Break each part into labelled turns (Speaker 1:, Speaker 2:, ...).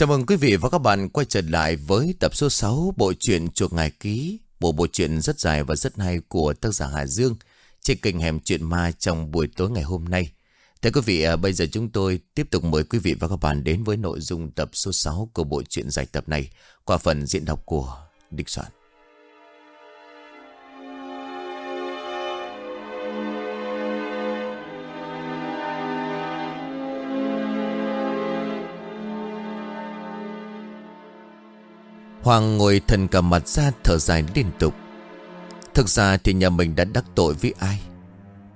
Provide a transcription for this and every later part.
Speaker 1: Chào mừng quý vị và các bạn quay trở lại với tập số 6 bộ truyện chuột Ngài Ký. Bộ bộ truyện rất dài và rất hay của tác giả Hà Dương trên kênh Hẻm Chuyện Ma trong buổi tối ngày hôm nay. Thưa quý vị, à, bây giờ chúng tôi tiếp tục mời quý vị và các bạn đến với nội dung tập số 6 của bộ truyện dài tập này qua phần diễn đọc của Địch Soạn. Hoàng ngồi thần cả mặt ra thở dài liên tục. Thực ra thì nhà mình đã đắc tội với ai?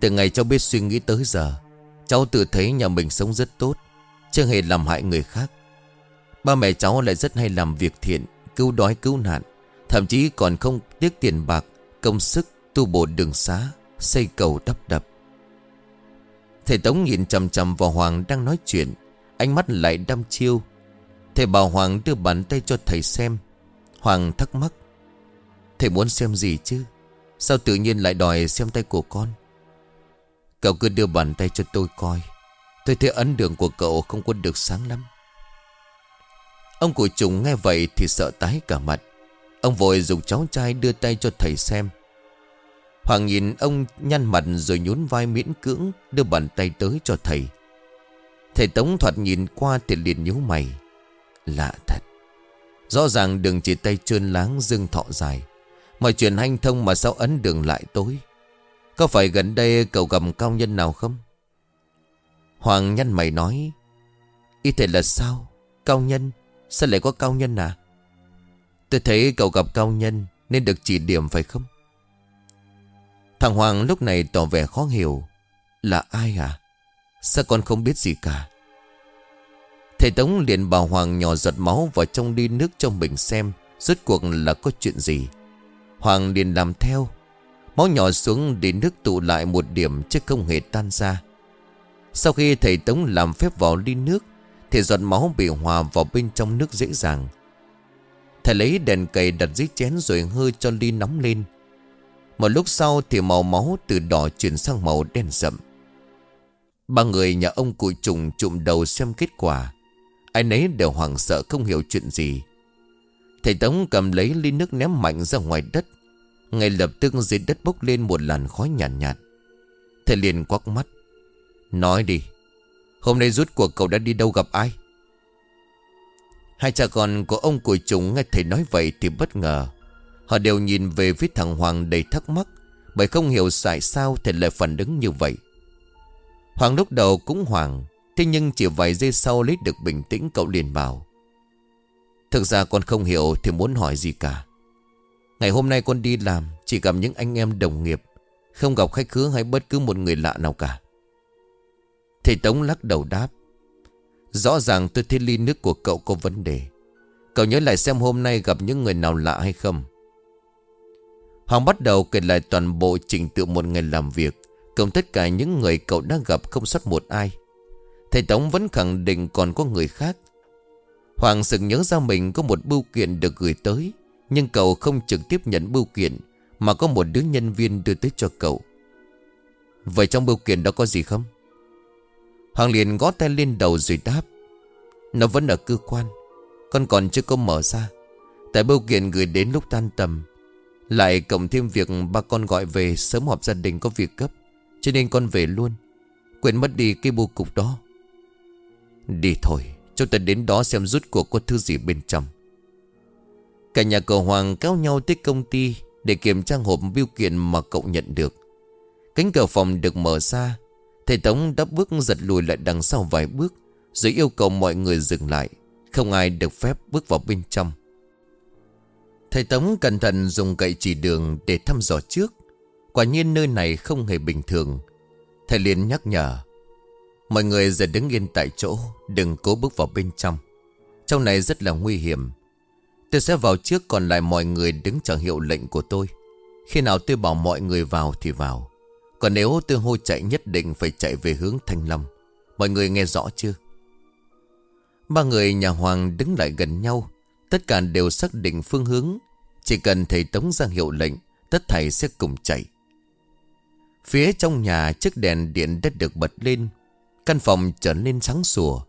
Speaker 1: Từ ngày cháu biết suy nghĩ tới giờ, Cháu tự thấy nhà mình sống rất tốt Chưa hề làm hại người khác. Ba mẹ cháu lại rất hay làm việc thiện, Cứu đói cứu nạn, Thậm chí còn không tiếc tiền bạc, Công sức, tu bổ đường xá, Xây cầu đắp đập. Thầy Tống nhìn chầm chầm vào Hoàng đang nói chuyện, Ánh mắt lại đăm chiêu. Thầy bảo Hoàng đưa bàn tay cho thầy xem Hoàng thắc mắc. Thầy muốn xem gì chứ? Sao tự nhiên lại đòi xem tay của con? Cậu cứ đưa bàn tay cho tôi coi. Tôi thấy ấn đường của cậu không có được sáng lắm. Ông của chúng nghe vậy thì sợ tái cả mặt. Ông vội dùng cháu trai đưa tay cho thầy xem. Hoàng nhìn ông nhăn mặt rồi nhún vai miễn cưỡng Đưa bàn tay tới cho thầy. Thầy Tống thoạt nhìn qua thì liền nhíu mày. Lạ thật. Rõ ràng đường chỉ tay trơn láng dưng thọ dài. Mọi chuyện hanh thông mà sao ấn đường lại tối? Có phải gần đây cậu gặp cao nhân nào không? Hoàng nhăn mày nói Y thể là sao? Cao nhân? Sao lại có cao nhân à? Tôi thấy cậu gặp cao nhân Nên được chỉ điểm phải không? Thằng Hoàng lúc này tỏ vẻ khó hiểu. Là ai à? Sao con không biết gì cả? Thầy Tống liền bảo Hoàng nhỏ giọt máu vào trong ly nước cho mình xem, Rốt cuộc là có chuyện gì. Hoàng liền làm theo, Máu nhỏ xuống để nước tụ lại một điểm chứ không hề tan ra. Sau khi thầy Tống làm phép vào ly nước, Thì giọt máu bị hòa vào bên trong nước dễ dàng. Thầy lấy đèn cầy đặt dưới chén rồi hơi cho ly nóng lên. Một lúc sau thì màu máu từ đỏ chuyển sang màu đen sậm. Ba người nhà ông cụ trùng trụm đầu xem kết quả. Ai nấy đều hoảng sợ không hiểu chuyện gì. Thầy Tống cầm lấy ly nước ném mạnh ra ngoài đất. Ngay lập tức dưới đất bốc lên một làn khói nhàn nhạt, nhạt. Thầy liền quắc mắt. Nói đi Hôm nay rút cuộc cậu đã đi đâu gặp ai? Hai cha con của ông của chúng nghe thầy nói vậy thì bất ngờ. Họ đều nhìn về phía thằng Hoàng đầy thắc mắc Bởi không hiểu tại sao thầy lại phản ứng như vậy. Hoàng lúc đầu cũng hoàng Thế nhưng chỉ vài giây sau lấy được bình tĩnh, cậu liền bảo, Thực ra con không hiểu thì muốn hỏi gì cả. Ngày hôm nay con đi làm, Chỉ gặp những anh em đồng nghiệp, Không gặp khách khứa hay bất cứ một người lạ nào cả. Thầy Tống lắc đầu đáp, Rõ ràng tôi thấy ly nước của cậu có vấn đề. Cậu nhớ lại xem hôm nay gặp những người nào lạ hay không? Hoàng bắt đầu kể lại toàn bộ trình tự một ngày làm việc, Cùng tất cả những người cậu đã gặp không sót một ai. Thầy Tống vẫn khẳng định còn có người khác. Hoàng sực nhớ ra mình có một bưu kiện được gửi tới, Nhưng cậu không trực tiếp nhận bưu kiện, Mà có một đứa nhân viên đưa tới cho cậu. Vậy trong bưu kiện đó có gì không? Hoàng liền gõ tay lên đầu rồi đáp. Nó vẫn ở cơ quan, Con còn chưa có mở ra. Tại bưu kiện gửi đến lúc tan tầm, Lại cộng thêm việc ba con gọi về Sớm họp gia đình có việc cấp Cho nên con về luôn. Quên mất đi cái bưu cục đó. Đi thôi, Chúng ta đến đó xem rút cuộc có thứ gì bên trong. Cả nhà cậu Hoàng kéo nhau tới công ty Để kiểm tra hộp biêu kiện mà cậu nhận được. Cánh cửa phòng được mở ra, Thầy Tống đã bước giật lùi lại đằng sau vài bước, Rồi yêu cầu mọi người dừng lại, Không ai được phép bước vào bên trong. Thầy Tống cẩn thận dùng gậy chỉ đường để thăm dò trước, Quả nhiên nơi này không hề bình thường. Thầy liền nhắc nhở Mọi người giờ đứng yên tại chỗ, Đừng cố bước vào bên trong. Trong này rất là nguy hiểm. Tôi sẽ vào trước, còn lại mọi người đứng chờ hiệu lệnh của tôi. Khi nào tôi bảo mọi người vào thì vào. Còn nếu tôi hô chạy, nhất định phải chạy về hướng Thanh Lâm Mọi người nghe rõ chưa? Ba người nhà Hoàng đứng lại gần nhau. Tất cả đều xác định phương hướng. Chỉ cần thầy Tống ra hiệu lệnh, Tất thầy sẽ cùng chạy. Phía trong nhà, chiếc đèn điện đã được bật lên. Căn phòng trở nên sáng sủa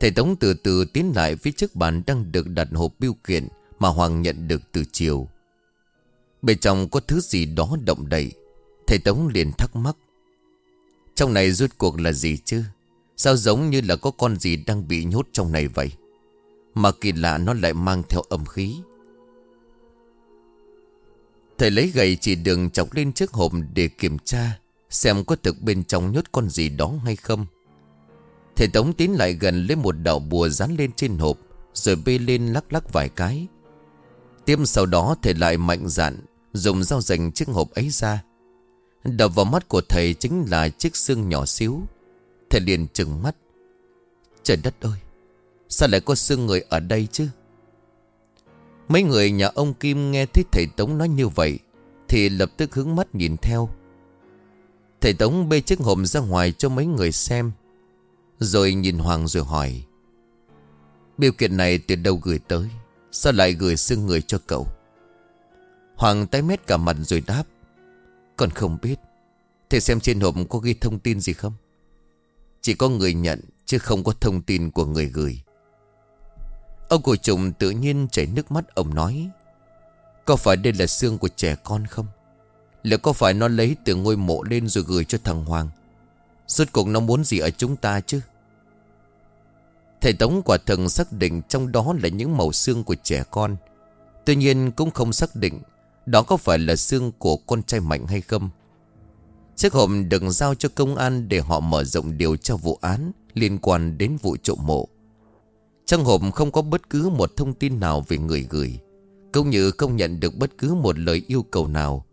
Speaker 1: Thầy Tống từ từ tiến lại phía trước bàn đang được đặt hộp biêu kiện mà Hoàng nhận được từ chiều. Bên trong có thứ gì đó động đậy. Thầy Tống liền thắc mắc. Trong này rốt cuộc là gì chứ? Sao giống như là có con gì đang bị nhốt trong này vậy? Mà kỳ lạ nó lại mang theo âm khí. Thầy lấy gậy chỉ đường chọc lên chiếc hộp để kiểm tra Xem có thực bên trong nhốt con gì đó hay không Thầy Tống tiến lại gần lấy một đạo bùa dán lên trên hộp, Rồi bê lên lắc lắc vài cái. Tiếp sau đó, thầy lại mạnh dạn Dùng dao dành chiếc hộp ấy ra. Đập vào mắt của thầy chính là chiếc xương nhỏ xíu. Thầy liền trừng mắt. Trời đất ơi, Sao lại có xương người ở đây chứ? Mấy người nhà ông Kim nghe thấy thầy Tống nói như vậy Thì lập tức hướng mắt nhìn theo. Thầy Tống bê chiếc hộp ra ngoài cho mấy người xem. Rồi nhìn Hoàng rồi hỏi, Biểu kiện này từ đâu gửi tới? Sao lại gửi xương người cho cậu? Hoàng tái mét cả mặt rồi đáp Còn không biết. Thầy xem trên hộp có ghi thông tin gì không? Chỉ có người nhận, Chứ không có thông tin của người gửi. Ông của trùng tự nhiên chảy nước mắt, ông nói, Có phải đây là xương của trẻ con không? Liệu có phải nó lấy từ ngôi mộ lên rồi gửi cho thằng Hoàng Suốt cuộc nó muốn gì ở chúng ta chứ? Thầy Tống quả thần xác định trong đó là những màu xương của trẻ con. Tuy nhiên cũng không xác định Đó có phải là xương của con trai mạnh hay không. Chiếc hộp được giao cho công an để họ mở rộng điều tra vụ án liên quan đến vụ trộm mộ. Trong hộp không có bất cứ một thông tin nào về người gửi, Cũng như không nhận được bất cứ một lời yêu cầu nào,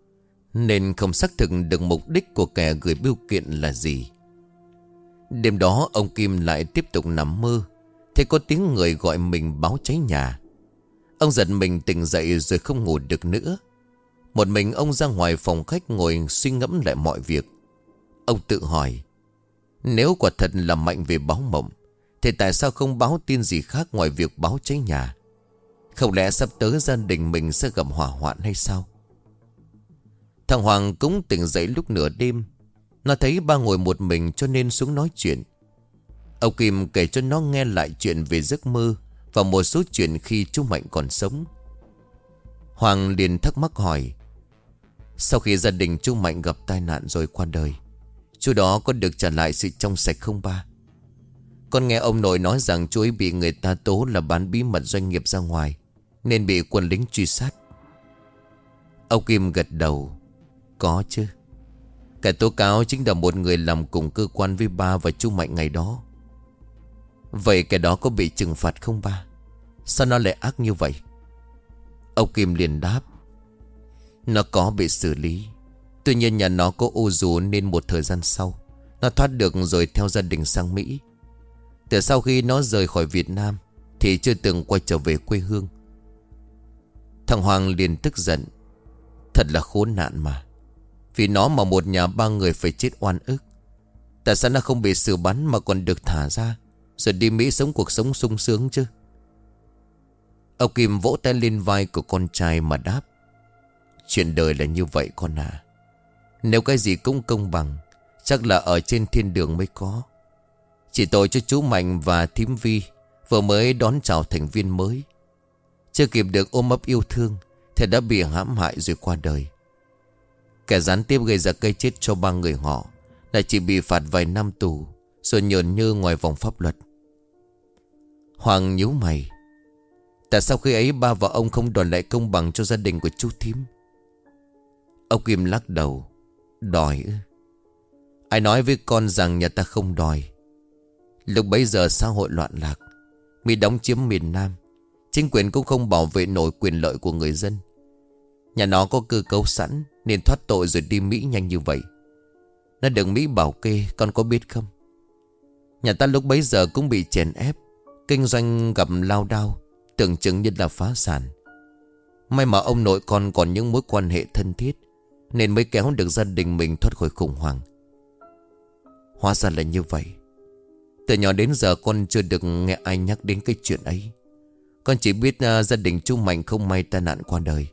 Speaker 1: Nên không xác thực được mục đích của kẻ gửi biêu kiện là gì. Đêm đó, ông Kim lại tiếp tục nằm mơ thấy có tiếng người gọi mình báo cháy nhà. Ông giật mình tỉnh dậy rồi không ngủ được nữa. Một mình ông ra ngoài phòng khách ngồi suy ngẫm lại mọi việc. Ông tự hỏi, Nếu quả thật là mạnh về báo mộng, thì tại sao không báo tin gì khác ngoài việc báo cháy nhà? Không lẽ sắp tới gia đình mình sẽ gặp hỏa hoạn hay sao? Thằng Hoàng cũng tỉnh dậy lúc nửa đêm nó thấy ba ngồi một mình cho nên xuống nói chuyện. Ông Kim kể cho nó nghe lại chuyện về giấc mơ Và một số chuyện khi chú Mạnh còn sống. Hoàng liền thắc mắc hỏi, Sau khi gia đình chú Mạnh gặp tai nạn rồi qua đời, Chú đó có được trả lại sự trong sạch không ba? Con nghe ông nội nói rằng chú ấy bị người ta tố là bán bí mật doanh nghiệp ra ngoài, Nên bị quân lính truy sát. Ông Kim gật đầu, Có chứ. Kẻ tố cáo chính là một người làm cùng cơ quan với ba và chú Mạnh ngày đó. Vậy kẻ đó có bị trừng phạt không ba? Sao nó lại ác như vậy? Ông Kim liền đáp, Nó có bị xử lý. Tuy nhiên nhà nó có ô dù nên một thời gian sau, Nó thoát được rồi theo gia đình sang Mỹ. Từ sau khi nó rời khỏi Việt Nam Thì chưa từng quay trở về quê hương. Thằng Hoàng liền tức giận, Thật là khốn nạn mà. Vì nó mà một nhà ba người phải chết oan ức. Tại sao nó không bị xử bắn mà còn được thả ra, Rồi đi Mỹ sống cuộc sống sung sướng chứ? Ông Kim vỗ tay lên vai của con trai mà đáp, Chuyện đời là như vậy con à Nếu cái gì cũng công bằng, Chắc là ở trên thiên đường mới có. Chỉ tội cho chú Mạnh và Thím Vi, Vừa mới đón chào thành viên mới. Chưa kịp được ôm ấp yêu thương, Thì đã bị hãm hại rồi qua đời. Kẻ gián tiếp gây ra cây chết cho ba người họ, Lại chỉ bị phạt vài năm tù, Rồi nhờn như ngoài vòng pháp luật. Hoàng nhíu mày. Tại sao khi ấy ba và ông không đòi lại công bằng cho gia đình của chú Thím? Ông Kim lắc đầu. Đòi ư? Ai nói với con rằng nhà ta không đòi? Lúc bấy giờ xã hội loạn lạc, Mỹ đóng chiếm miền Nam, Chính quyền cũng không bảo vệ nổi quyền lợi của người dân. Nhà nó có cơ cấu sẵn nên thoát tội rồi đi Mỹ nhanh như vậy. Nó được Mỹ bảo kê Con có biết không? Nhà ta lúc bấy giờ cũng bị chèn ép. Kinh doanh gặp lao đao Tưởng chừng như là phá sản. May mà ông nội con còn những mối quan hệ thân thiết Nên mới kéo được gia đình mình thoát khỏi khủng hoảng. Hóa ra là như vậy. Từ nhỏ đến giờ con chưa được nghe ai nhắc đến cái chuyện ấy. Con chỉ biết uh, gia đình chú Mạnh không may tai nạn qua đời.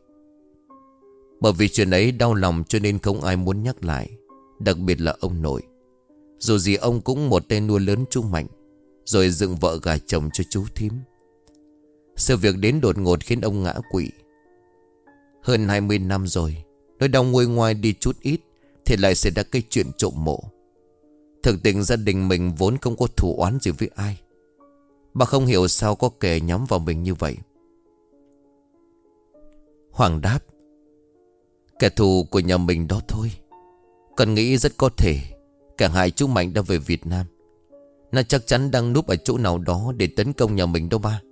Speaker 1: Bởi vì chuyện ấy đau lòng cho nên không ai muốn nhắc lại. Đặc biệt là ông nội. Dù gì ông cũng một tên nuôi lớn chú Mạnh, Rồi dựng vợ gà chồng cho chú thím. Sự việc đến đột ngột khiến ông ngã quỵ. Hơn 20 năm rồi Nói đau nguôi ngoài đi chút ít Thì lại xảy ra cái chuyện trộm mộ. Thực tình gia đình mình vốn không có thủ oán gì với ai. Bà không hiểu sao có kẻ nhắm vào mình như vậy. Hoàng đáp Kẻ thù của nhà mình đó thôi. Còn nghĩ rất có thể, Cả hai chú Mạnh đã về Việt Nam. Nó chắc chắn đang núp ở chỗ nào đó Để tấn công nhà mình đâu ba.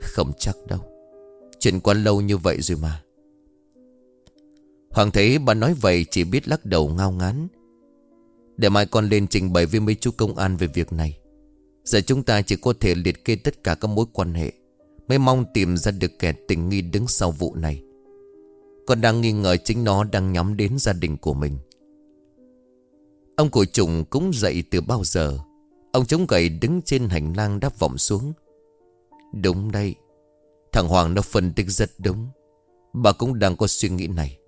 Speaker 1: Không chắc đâu. Chuyện quá lâu như vậy rồi mà. Hoàng thấy bà nói vậy Chỉ biết lắc đầu ngao ngán. Để mai con lên trình bày với mấy chú công an về việc này. Giờ chúng ta chỉ có thể liệt kê tất cả các mối quan hệ. Mới mong tìm ra được kẻ tình nghi đứng sau vụ này. Con đang nghi ngờ chính nó đang nhắm đến gia đình của mình. Ông cụ trùng cũng dậy từ bao giờ. Ông chống gậy đứng trên hành lang đáp vọng xuống. Đúng đây Thằng Hoàng nó phân tích rất đúng. Bà cũng đang có suy nghĩ này.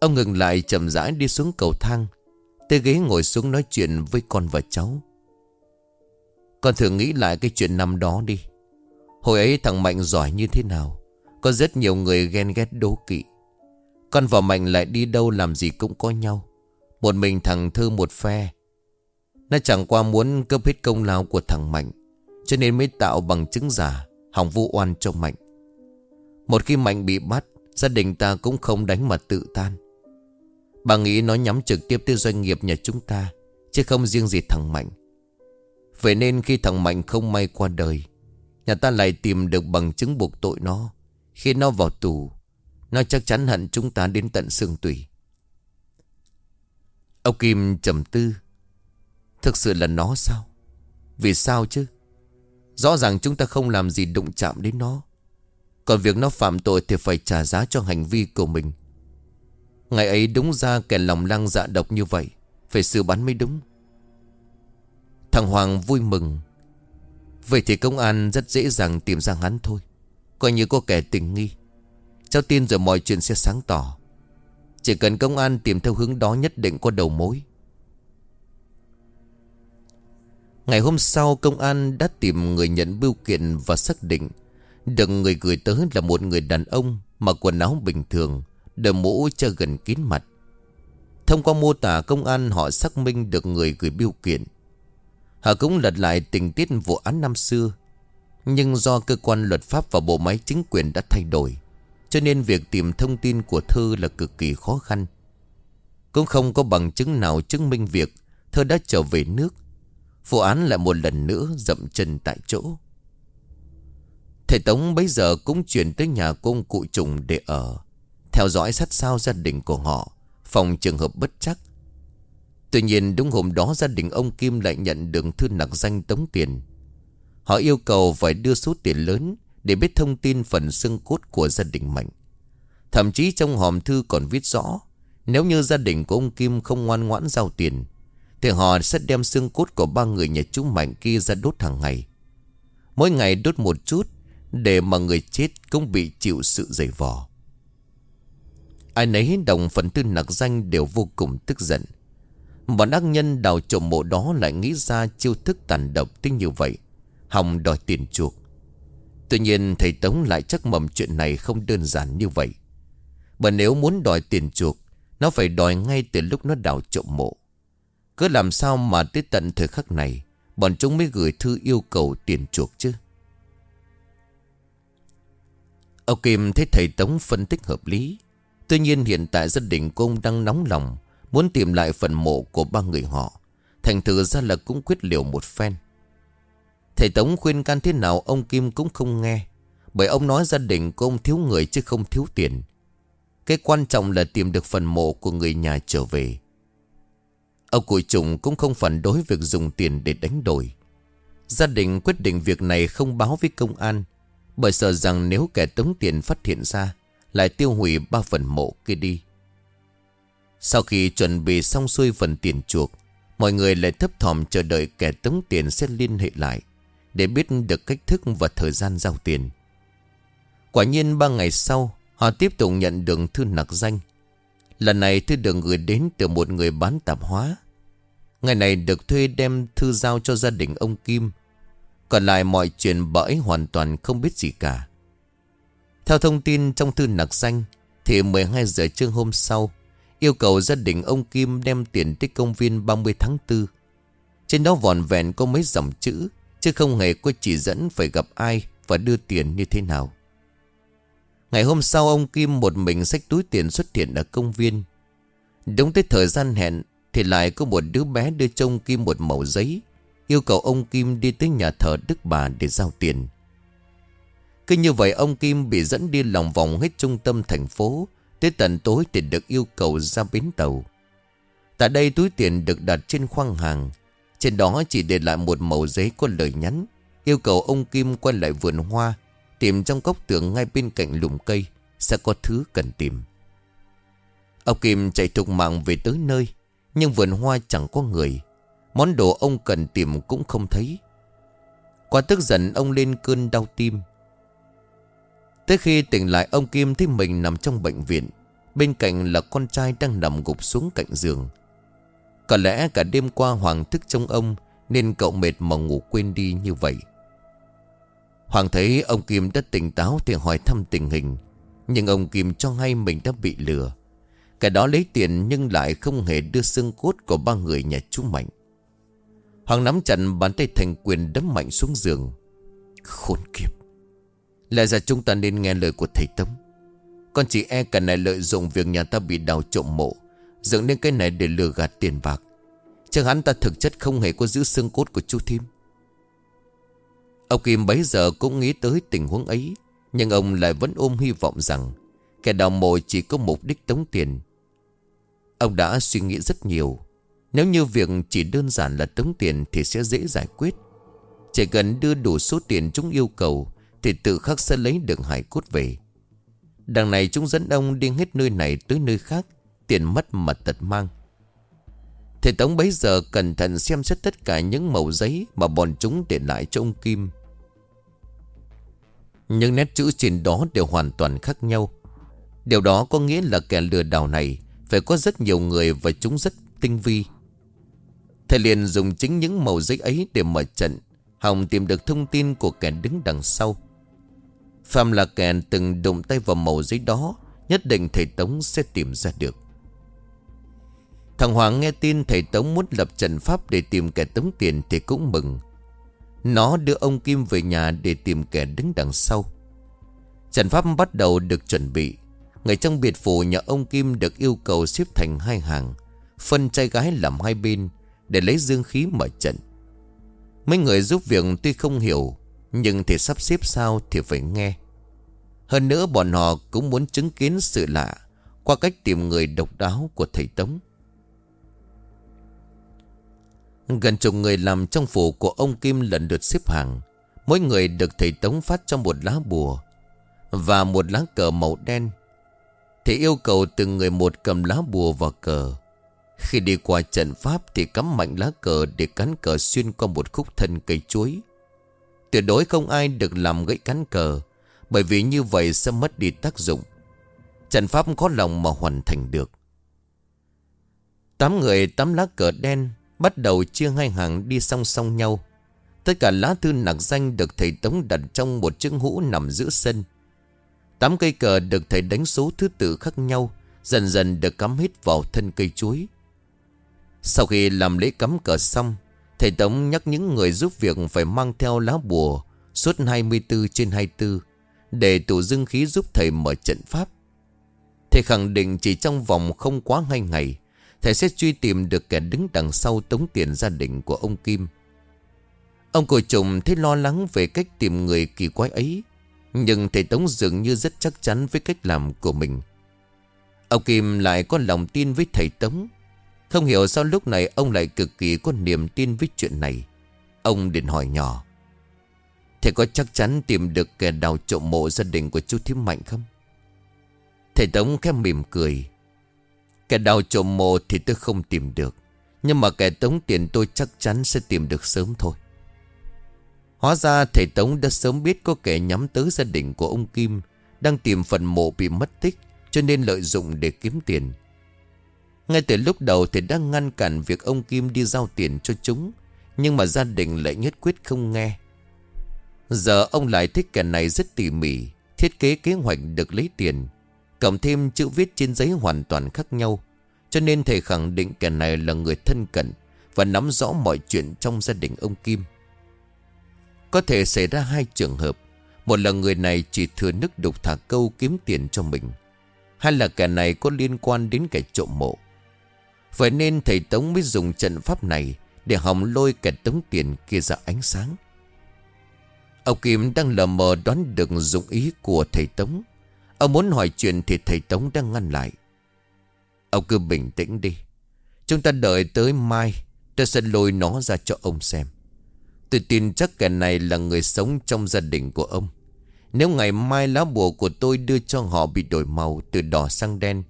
Speaker 1: Ông ngừng lại chậm rãi đi xuống cầu thang. Tê ghế ngồi xuống nói chuyện với con và cháu. Con thử nghĩ lại cái chuyện năm đó đi. Hồi ấy thằng Mạnh giỏi như thế nào? Có rất nhiều người ghen ghét đố kỵ. Con và Mạnh lại đi đâu làm gì cũng có nhau. Một mình thằng Thư một phe. Nó chẳng qua muốn cướp hết công lao của thằng Mạnh, Cho nên mới tạo bằng chứng giả, Hỏng vu oan cho Mạnh. Một khi Mạnh bị bắt, Gia đình ta cũng không đánh mà tự tan. Bà nghĩ nó nhắm trực tiếp tới doanh nghiệp nhà chúng ta, Chứ không riêng gì thằng Mạnh. Vậy nên khi thằng Mạnh không may qua đời, Nhà ta lại tìm được bằng chứng buộc tội nó. Khi nó vào tù, Nó chắc chắn hận chúng ta đến tận xương tủy. Ông Kim trầm tư. Thực sự là nó sao? Vì sao chứ? Rõ ràng chúng ta không làm gì đụng chạm đến nó. Còn việc nó phạm tội Thì phải trả giá cho hành vi của mình. Ngày ấy đúng ra kẻ lòng lang dạ độc như vậy. Phải xử bắn mới đúng. Thằng Hoàng vui mừng. Vậy thì công an rất dễ dàng tìm ra hắn thôi. Coi như có kẻ tình nghi. Cháu tin rồi mọi chuyện sẽ sáng tỏ. Chỉ cần công an tìm theo hướng đó nhất định có đầu mối. Ngày hôm sau, công an đã tìm người nhận bưu kiện và xác định Được người gửi tới là một người đàn ông Mặc quần áo bình thường, Đội mũ cho gần kín mặt. Thông qua mô tả, công an họ xác minh được người gửi bưu kiện. Họ cũng lật lại tình tiết vụ án năm xưa nhưng do cơ quan luật pháp và bộ máy chính quyền đã thay đổi, Cho nên việc tìm thông tin của Thư là cực kỳ khó khăn. Cũng không có bằng chứng nào chứng minh việc Thơ đã trở về nước. Vụ án lại một lần nữa dậm chân tại chỗ. Thầy Tống bấy giờ cũng chuyển tới nhà công cụ trùng để ở, Theo dõi sát sao gia đình của họ, Phòng trường hợp bất chắc. Tuy nhiên đúng hôm đó gia đình ông Kim lại nhận được thư nặc danh tống tiền. Họ yêu cầu phải đưa số tiền lớn để biết thông tin phần xương cốt của gia đình Mạnh. Thậm chí trong hòm thư còn viết rõ, nếu như gia đình của ông Kim không ngoan ngoãn giao tiền, thì họ sẽ đem xương cốt của ba người nhà chú Mạnh kia ra đốt hàng ngày. Mỗi ngày đốt một chút để mà người chết cũng bị chịu sự dày vò. Ai nấy đồng phần tư nặc danh đều vô cùng tức giận. Bọn ác nhân đào trộm mộ đó lại nghĩ ra chiêu thức tàn độc tinh như vậy. Hòng đòi tiền chuộc. Tuy nhiên thầy Tống lại chắc mầm chuyện này không đơn giản như vậy. Bởi nếu muốn đòi tiền chuộc, nó phải đòi ngay từ lúc nó đào trộm mộ. Cứ làm sao mà tới tận thời khắc này, bọn chúng mới gửi thư yêu cầu tiền chuộc chứ. Ông Kim thấy thầy Tống phân tích hợp lý. Tuy nhiên hiện tại gia đình của ông đang nóng lòng Muốn tìm lại phần mộ của ba người họ Thành thử ra là cũng quyết liều một phen Thầy Tống khuyên can thế nào ông Kim cũng không nghe. Bởi ông nói gia đình của ông thiếu người chứ không thiếu tiền. Cái quan trọng là tìm được phần mộ của người nhà trở về. Ông Cùi Trùng cũng không phản đối việc dùng tiền để đánh đổi. Gia đình quyết định việc này không báo với công an, Bởi sợ rằng nếu kẻ tống tiền phát hiện ra, Lại tiêu hủy ba phần mộ kia đi. Sau khi chuẩn bị xong xuôi phần tiền chuộc, Mọi người lại thấp thỏm chờ đợi kẻ tống tiền sẽ liên hệ lại. Để biết được cách thức và thời gian giao tiền. Quả nhiên ba ngày sau, Họ tiếp tục nhận được thư nặc danh. Lần này thư được gửi đến từ một người bán tạp hóa. Ngày này được thuê đem thư giao cho gia đình ông Kim. Còn lại mọi chuyện bà ấy hoàn toàn không biết gì cả. Theo thông tin trong thư nặc danh, Thì 12 giờ trưa hôm sau, Yêu cầu gia đình ông Kim đem tiền tới công viên 30 tháng 4 Trên đó vòn vẹn có mấy dòng chữ Chứ không hề có chỉ dẫn phải gặp ai Và đưa tiền như thế nào. Ngày hôm sau, ông Kim một mình xách túi tiền xuất hiện ở công viên. Đúng tới thời gian hẹn, Thì lại có một đứa bé đưa cho ông Kim một mẩu giấy, Yêu cầu ông Kim đi tới nhà thờ Đức Bà để giao tiền. Cứ như vậy, ông Kim bị dẫn đi lòng vòng hết trung tâm thành phố, Tới tận tối thì được yêu cầu ra bến tàu. Tại đây túi tiền được đặt trên khoang hàng. Trên đó chỉ để lại một mẩu giấy có lời nhắn, Yêu cầu ông Kim quay lại vườn hoa, Tìm trong góc tường ngay bên cạnh lùm cây, Sẽ có thứ cần tìm. Ông Kim chạy thục mạng về tới nơi, Nhưng vườn hoa chẳng có người. Món đồ ông cần tìm cũng không thấy. Quá tức giận, ông lên cơn đau tim. Tới khi tỉnh lại, ông Kim thấy mình nằm trong bệnh viện. Bên cạnh là con trai đang nằm gục xuống cạnh giường. Có lẽ cả đêm qua Hoàng thức trong ông, Nên cậu mệt mà ngủ quên đi như vậy. Hoàng thấy ông Kim đã tỉnh táo thì hỏi thăm tình hình, Nhưng ông Kim cho hay mình đã bị lừa. Cả đó lấy tiền nhưng lại không hề đưa xương cốt của ba người nhà chú Mạnh. Hoàng nắm chặt bàn tay thành quyền đấm mạnh xuống giường. Khốn kiếp! Lẽ ra chúng ta nên nghe lời của thầy Tấm Con chỉ e cả này lợi dụng việc nhà ta bị đào trộm mộ Dựng nên cái này để lừa gạt tiền bạc. Chắc hắn ta thực chất không hề có giữ xương cốt của chú Thím Ông Kim bấy giờ cũng nghĩ tới tình huống ấy, Nhưng ông lại vẫn ôm hy vọng rằng Kẻ đào mộ chỉ có mục đích tống tiền. Ông đã suy nghĩ rất nhiều. Nếu như việc chỉ đơn giản là tống tiền Thì sẽ dễ giải quyết. Chỉ cần đưa đủ số tiền chúng yêu cầu Thì tự khắc sẽ lấy được hải cốt về. Đằng này chúng dẫn ông đi hết nơi này tới nơi khác Tiền mất mà tật mang. Thầy Tống bấy giờ cẩn thận xem xét tất cả những mẩu giấy Mà bọn chúng để lại cho ông Kim. Những nét chữ trên đó đều hoàn toàn khác nhau. Điều đó có nghĩa là kẻ lừa đảo này Phải có rất nhiều người và chúng rất tinh vi. Thầy liền dùng chính những màu giấy ấy để mở trận, Hòng tìm được thông tin của kẻ đứng đằng sau. Phạm là kẻ từng đụng tay vào màu giấy đó, Nhất định thầy Tống sẽ tìm ra được. Thằng Hoàng nghe tin thầy Tống muốn lập trận pháp để tìm kẻ tống tiền thì cũng mừng. Nó đưa ông Kim về nhà để tìm kẻ đứng đằng sau. Trận pháp bắt đầu được chuẩn bị. Người trong biệt phủ, nhà ông Kim được yêu cầu xếp thành hai hàng, Phân trai gái làm hai bên Để lấy dương khí mở trận. Mấy người giúp việc tuy không hiểu, Nhưng thì sắp xếp sao thì phải nghe. Hơn nữa bọn họ cũng muốn chứng kiến sự lạ Qua cách tìm người độc đáo của thầy Tống. Gần chục người làm trong phủ của ông Kim lần lượt xếp hàng. Mỗi người được thầy Tống phát cho một lá bùa Và một lá cờ màu đen. Thầy yêu cầu từng người một cầm lá bùa và cờ. Khi đi qua trận pháp thì cắm mạnh lá cờ để cắn cờ xuyên qua một khúc thân cây chuối. Tuyệt đối không ai được làm gãy cắn cờ, Bởi vì như vậy sẽ mất đi tác dụng. Trận pháp khó lòng mà hoàn thành được. Tám người tám lá cờ đen Bắt đầu chia hai hàng đi song song nhau. Tất cả lá thư nặc danh được thầy Tống đặt trong một chiếc hũ nằm giữa sân. Tám cây cờ được thầy đánh số thứ tự khác nhau, Dần dần được cắm hết vào thân cây chuối. Sau khi làm lễ cắm cờ xong, Thầy Tống nhắc những người giúp việc phải mang theo lá bùa Suốt 24 trên 24 Để tụ dương khí giúp thầy mở trận pháp. Thầy khẳng định chỉ trong vòng không quá hai ngày Thầy sẽ truy tìm được kẻ đứng đằng sau tống tiền gia đình của ông Kim. Ông cổ trùng thấy lo lắng về cách tìm người kỳ quái ấy, Nhưng thầy Tống dường như rất chắc chắn với cách làm của mình. Ông Kim lại có lòng tin với thầy Tống. Không hiểu sao lúc này ông lại cực kỳ có niềm tin với chuyện này. Ông định hỏi nhỏ, Thầy có chắc chắn tìm được kẻ đào trộm mộ gia đình của chú Thím Mạnh không? Thầy Tống khẽ mỉm cười Kẻ đào trộm mộ thì tôi không tìm được. Nhưng mà kẻ tống tiền tôi chắc chắn sẽ tìm được sớm thôi. Hóa ra thầy Tống đã sớm biết có kẻ nhắm tới gia đình của ông Kim, Đang tìm phần mộ bị mất tích, Cho nên lợi dụng để kiếm tiền. Ngay từ lúc đầu thì đã ngăn cản việc ông Kim đi giao tiền cho chúng, Nhưng mà gia đình lại nhất quyết không nghe. Giờ ông lại thích kẻ này rất tỉ mỉ, Thiết kế kế hoạch được lấy tiền. Cộng thêm chữ viết trên giấy hoàn toàn khác nhau. Cho nên thầy khẳng định kẻ này là người thân cận Và nắm rõ mọi chuyện trong gia đình ông Kim. Có thể xảy ra hai trường hợp. Một là người này chỉ thừa nước đục thả câu kiếm tiền cho mình. Hay là kẻ này có liên quan đến kẻ trộm mộ. Vậy nên thầy Tống mới dùng trận pháp này Để hòng lôi kẻ tống tiền kia ra ánh sáng. Ông Kim đang lờ mờ đoán được dụng ý của thầy Tống. Ông muốn hỏi chuyện thì thầy Tống đang ngăn lại. Ông cứ bình tĩnh đi. Chúng ta đợi tới mai, Tôi sẽ lôi nó ra cho ông xem. Tôi tin chắc kẻ này là người sống trong gia đình của ông. Nếu ngày mai lá bùa của tôi đưa cho họ bị đổi màu từ đỏ sang đen,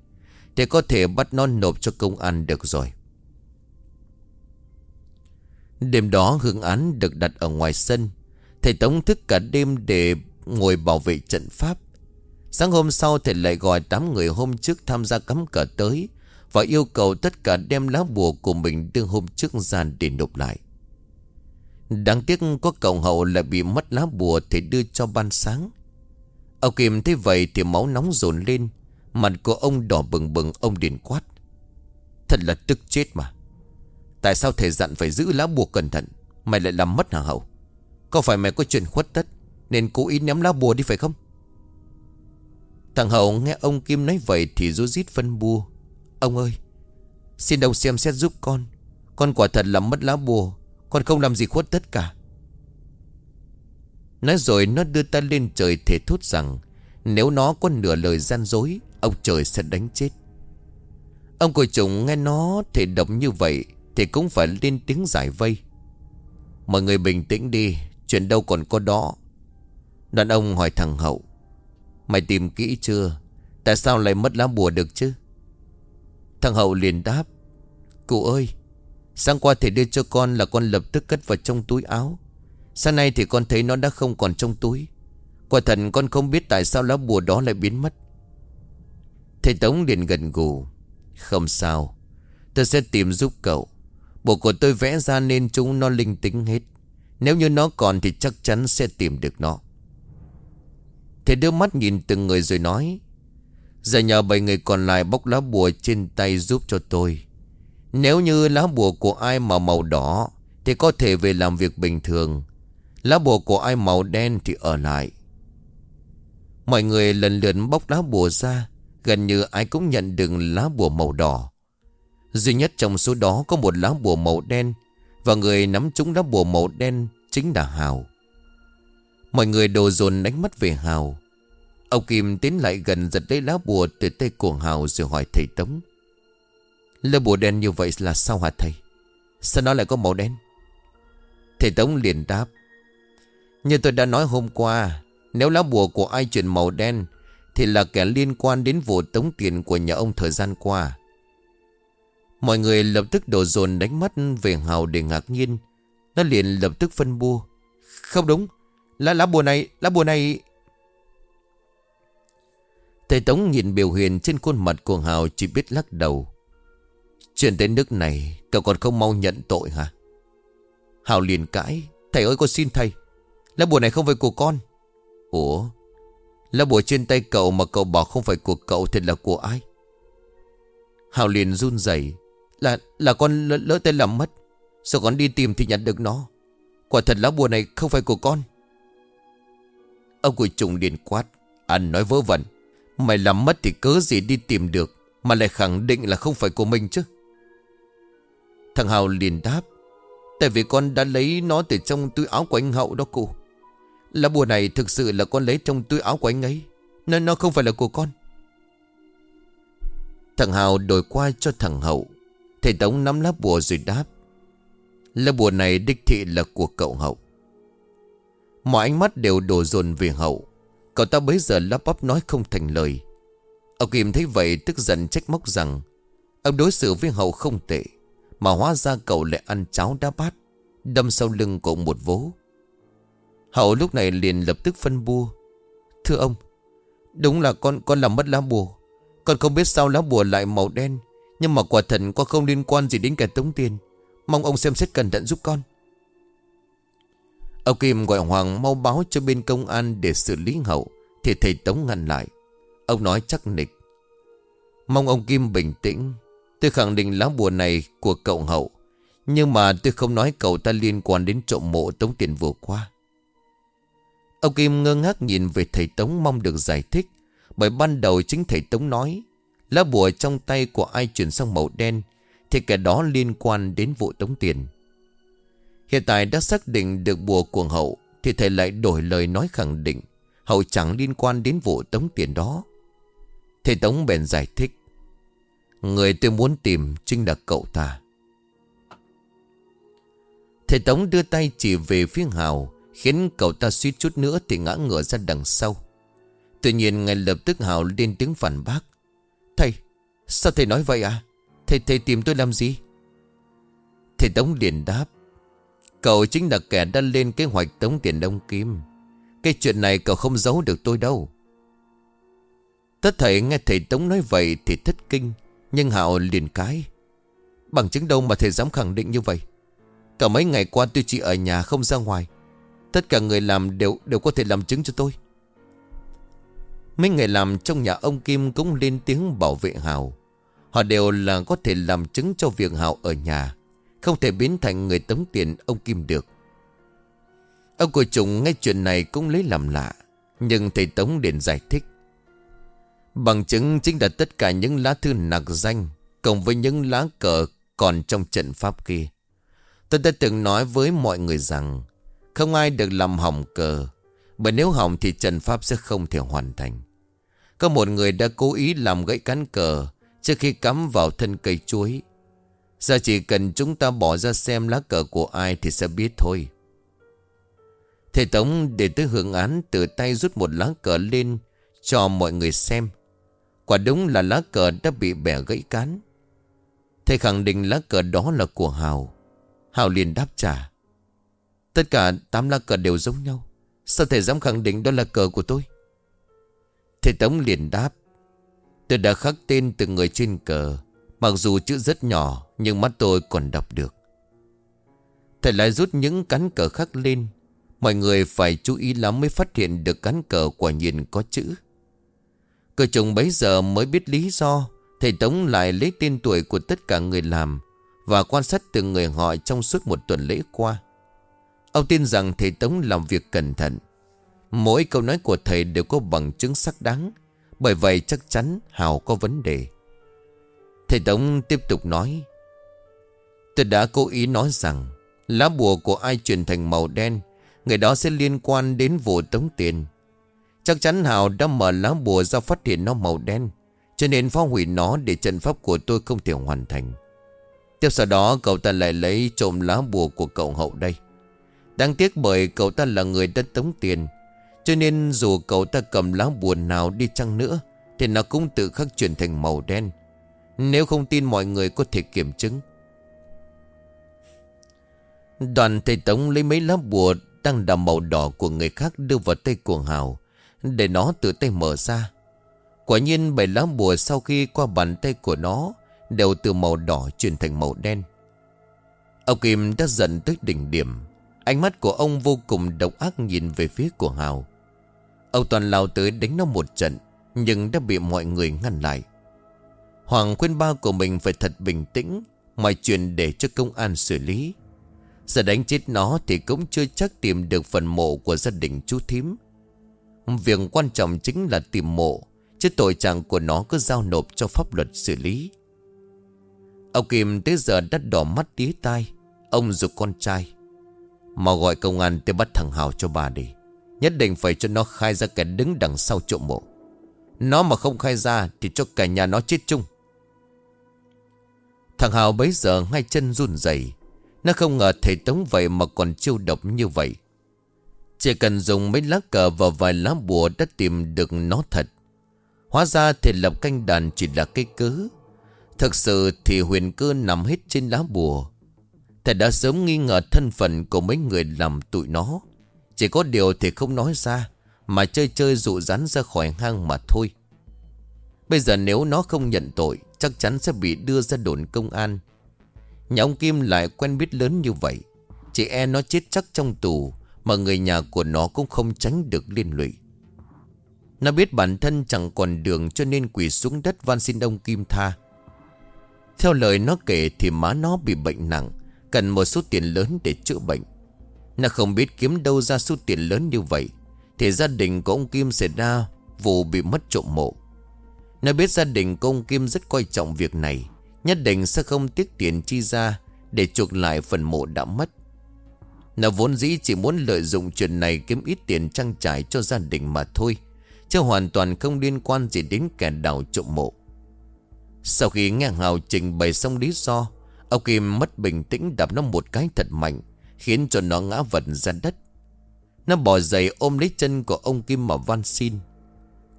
Speaker 1: Thì có thể bắt nó nộp cho công an được rồi. Đêm đó hương án được đặt ở ngoài sân. Thầy Tống thức cả đêm để ngồi bảo vệ trận pháp. Sáng hôm sau thầy lại gọi 8 người hôm trước tham gia cắm cờ tới Và yêu cầu tất cả đem lá bùa của mình đưa hôm trước gian để nộp lại. Đáng tiếc có cậu hậu lại bị mất lá bùa thì đưa cho ban sáng. Ông Kim thấy vậy thì máu nóng dồn lên, Mặt của ông đỏ bừng bừng, ông điền quát. Thật là tức chết mà. Tại sao thầy dặn phải giữ lá bùa cẩn thận? Mày lại làm mất hả hậu? Có phải mày có chuyện khuất tất Nên cố ý ném lá bùa đi phải không? Thằng Hậu nghe ông Kim nói vậy thì rú rít phân bua. Ông ơi, xin ông xem xét giúp con. Con quả thật làm mất lá bùa. Con không làm gì khuất tất cả. Nói rồi nó đưa ta lên trời thể thốt rằng nếu nó có nửa lời gian dối, ông trời sẽ đánh chết. Ông cội trùng nghe nó thể động như vậy thì cũng phải lên tiếng giải vây. Mọi người bình tĩnh đi, chuyện đâu còn có đó. Đàn ông hỏi thằng Hậu. Mày tìm kỹ chưa? Tại sao lại mất lá bùa được chứ? Thằng Hậu liền đáp. Cụ ơi, Sáng qua thầy đưa cho con là con lập tức cất vào trong túi áo. Sáng nay thì con thấy nó đã không còn trong túi. Quả thật con không biết tại sao lá bùa đó lại biến mất. Thầy Tống liền gần gù. Không sao Tôi sẽ tìm giúp cậu. Bộ của tôi vẽ ra nên chúng nó linh tính hết. Nếu như nó còn thì chắc chắn sẽ tìm được nó. Thầy đưa mắt nhìn từng người rồi nói, Giờ nhờ bảy người còn lại bóc lá bùa trên tay giúp cho tôi. Nếu như lá bùa của ai mà màu đỏ, Thì có thể về làm việc bình thường. Lá bùa của ai màu đen thì ở lại. Mọi người lần lượt bóc lá bùa ra, Gần như ai cũng nhận được lá bùa màu đỏ. Duy nhất trong số đó có một lá bùa màu đen, Và người nắm trúng lá bùa màu đen chính là Hào. Mọi người đồ dồn đánh mắt về Hào. Ông Kim tiến lại gần giật lấy lá bùa từ tay của Hào rồi hỏi thầy Tống. Lá bùa đen như vậy là sao hả thầy? Sao nó lại có màu đen? Thầy Tống liền đáp. Như tôi đã nói hôm qua, Nếu lá bùa của ai chuyển màu đen Thì là kẻ liên quan đến vụ tống tiền của nhà ông thời gian qua. Mọi người lập tức đổ dồn đánh mắt về Hào để ngạc nhiên. Nó liền lập tức phân bua. Không đúng. Lá lá bùa này, lá bùa này... Thầy Tống nhìn biểu hiện trên khuôn mặt của Hào chỉ biết lắc đầu. Chuyện đến nước này, cậu còn không mau nhận tội hả? Hào liền cãi. Thầy ơi con xin thầy. Lá bùa này không phải của con. Ủa? Lá bùa trên tay cậu mà cậu bảo không phải của cậu thì là của ai? Hào liền run rẩy Là là con lỡ, lỡ tay làm mất. Sao con đi tìm thì nhận được nó? Quả thật lá bùa này không phải của con. Ông của trùng liền quát Anh nói vớ vẩn. Mày làm mất thì cớ gì đi tìm được Mà lại khẳng định là không phải của mình chứ? Thằng Hào liền đáp, Tại vì con đã lấy nó từ trong túi áo của anh Hậu đó cô Lá bùa này thực sự là con lấy trong túi áo của anh ấy, Nên nó không phải là của con. Thằng Hào đổi qua cho thằng Hậu. Thầy Tống nắm lá bùa rồi đáp, Lá bùa này đích thị là của cậu Hậu. Mọi ánh mắt đều đổ dồn về hậu. Cậu ta bấy giờ lắp bắp nói không thành lời. Ông Kim thấy vậy tức giận trách móc rằng, Ông đối xử với hậu không tệ, Mà hóa ra cậu lại ăn cháo đá bát, Đâm sau lưng cậu một vố. Hậu lúc này liền lập tức phân bua, Thưa ông, Đúng là con con làm mất lá bùa. Con không biết sao lá bùa lại màu đen, Nhưng mà quả thật con không liên quan gì đến kẻ tống tiền. Mong ông xem xét cẩn thận giúp con. Ông Kim gọi Hoàng mau báo cho bên công an để xử lý hậu, Thì thầy Tống ngăn lại. Ông nói chắc nịch. Mong ông Kim bình tĩnh. Tôi khẳng định lá bùa này của cậu hậu, Nhưng mà tôi không nói cậu ta liên quan đến trộm mộ tống tiền vừa qua Ông Kim ngơ ngác nhìn về thầy Tống mong được giải thích, Bởi ban đầu chính thầy Tống nói, Lá bùa trong tay của ai chuyển sang màu đen, Thì kẻ đó liên quan đến vụ tống tiền. Hiện tại đã xác định được bùa của hậu, Thì thầy lại đổi lời nói khẳng định, Hậu chẳng liên quan đến vụ tống tiền đó. Thầy Tống bèn giải thích, Người tôi muốn tìm chính là cậu ta. Thầy Tống đưa tay chỉ về phía Hào, Khiến cậu ta suýt chút nữa thì ngã ngửa ra đằng sau. Tuy nhiên, ngay lập tức Hào lên tiếng phản bác, Thầy, Sao thầy nói vậy à Thầy thầy tìm tôi làm gì? Thầy Tống liền đáp Cậu chính là kẻ đã lên kế hoạch tống tiền đông kim. Cái chuyện này cậu không giấu được tôi đâu. Tất thầy nghe thầy Tống nói vậy thì thất kinh, Nhưng Hạo liền cái. Bằng chứng đâu mà thầy dám khẳng định như vậy? Cả mấy ngày qua tôi chỉ ở nhà không ra ngoài. Tất cả người làm đều đều có thể làm chứng cho tôi. Mấy người làm trong nhà ông Kim cũng lên tiếng bảo vệ Hào Họ đều là có thể làm chứng cho việc Hào ở nhà. Không thể biến thành người tống tiền ông Kim được. Ông của chúng nghe chuyện này cũng lấy làm lạ, Nhưng thầy Tống liền giải thích. Bằng chứng chính là tất cả những lá thư nạc danh Cộng với những lá cờ còn trong trận pháp kia. Tôi đã từng nói với mọi người rằng Không ai được làm hỏng cờ, Bởi nếu hỏng thì trận pháp sẽ không thể hoàn thành. Có một người đã cố ý làm gãy cán cờ Trước khi cắm vào thân cây chuối Giờ chỉ cần chúng ta bỏ ra xem lá cờ của ai thì sẽ biết thôi Thầy Tống để tới hưởng án từ tay rút một lá cờ lên cho mọi người xem. Quả đúng là lá cờ đã bị bẻ gãy cán. Thầy khẳng định lá cờ đó là của Hào. Hào liền đáp trả. Tất cả 8 lá cờ đều giống nhau. Sao thầy dám khẳng định đó là cờ của tôi? Thầy Tống liền đáp. Tôi đã khắc tên từng người trên cờ. Mặc dù chữ rất nhỏ nhưng mắt tôi còn đọc được. Thầy lại rút những cán cờ khác lên. Mọi người phải chú ý lắm mới phát hiện được cán cờ quả nhiên có chữ. Cờ chồng bấy giờ mới biết lý do, Thầy Tống lại lấy tên tuổi của tất cả người làm Và quan sát từng người họ trong suốt một tuần lễ qua Ông tin rằng thầy Tống làm việc cẩn thận Mỗi câu nói của thầy đều có bằng chứng xác đáng, Bởi vậy chắc chắn Hào có vấn đề Thầy Tống tiếp tục nói Tôi đã cố ý nói rằng, Lá bùa của ai chuyển thành màu đen, Người đó sẽ liên quan đến vụ tống tiền. Chắc chắn Hào đã mở lá bùa ra phát hiện nó màu đen, Cho nên phá hủy nó để trận pháp của tôi không thể hoàn thành. Tiếp sau đó, cậu ta lại lấy trộm lá bùa của cậu hậu đây. Đáng tiếc bởi cậu ta là người đã tống tiền, Cho nên dù cậu ta cầm lá bùa nào đi chăng nữa, Thì nó cũng tự khắc chuyển thành màu đen. Nếu không tin mọi người có thể kiểm chứng. Đoàn thầy Tống lấy mấy lá bùa đang đào màu đỏ của người khác đưa vào tay của Hào, để nó tự tay mở ra. Quả nhiên, bảy lá bùa sau khi qua bàn tay của nó Đều từ màu đỏ chuyển thành màu đen. Ông Kim đã giận tới đỉnh điểm. Ánh mắt của ông vô cùng độc ác nhìn về phía của Hào. Ông toàn lao tới đánh nó một trận, Nhưng đã bị mọi người ngăn lại. Hoàng khuyên ba của mình phải thật bình tĩnh, Mọi chuyện để cho công an xử lý. Giờ đánh chết nó thì cũng chưa chắc tìm được phần mộ của gia đình chú thím. Việc quan trọng chính là tìm mộ, Chứ tội trạng của nó cứ giao nộp cho pháp luật xử lý. Ông Kim tới giờ đã đỏ mắt tía tai. Ông dục con trai. Mà gọi công an tới bắt thằng Hào cho bà đi. Nhất định phải cho nó khai ra kẻ đứng đằng sau trộm mộ. Nó mà không khai ra Thì cho cả nhà nó chết chung. Thằng Hào bấy giờ hai chân run rẩy. Nó không ngờ thầy Tống vậy mà còn chiêu độc như vậy chỉ cần dùng mấy lá cờ và vài lá bùa đã tìm được nó thật. Hóa ra thầy lập canh đàn chỉ là cái cớ. Thực sự thì huyền cơ nằm hết trên lá bùa. Thầy đã sớm nghi ngờ thân phận của mấy người làm tụi nó. Chỉ có điều thì không nói ra, mà chơi chơi dụ rắn ra khỏi hang mà thôi. Bây giờ nếu nó không nhận tội, Chắc chắn sẽ bị đưa ra đồn công an Nhà ông Kim lại quen biết lớn như vậy. Chị e nó chết chắc trong tù, Mà người nhà của nó cũng không tránh được liên lụy. Nó biết bản thân chẳng còn đường Cho nên quỳ xuống đất van xin ông Kim tha. Theo lời nó kể thì má nó bị bệnh nặng, Cần một số tiền lớn để chữa bệnh. Nó không biết kiếm đâu ra số tiền lớn như vậy, Thì gia đình của ông Kim xảy ra Vụ bị mất trộm mộ. Nó biết gia đình của ông Kim rất coi trọng việc này. Nhất định sẽ không tiếc tiền chi ra Để chuộc lại phần mộ đã mất. Nó vốn dĩ chỉ muốn lợi dụng chuyện này Kiếm ít tiền trang trải cho gia đình mà thôi, Chứ hoàn toàn không liên quan gì đến kẻ đào trộm mộ. Sau khi nghe Hào trình bày xong lý do, Ông Kim mất bình tĩnh đập nó một cái thật mạnh, Khiến cho nó ngã vật ra đất. Nó bỏ giày ôm lấy chân của ông Kim mà van xin.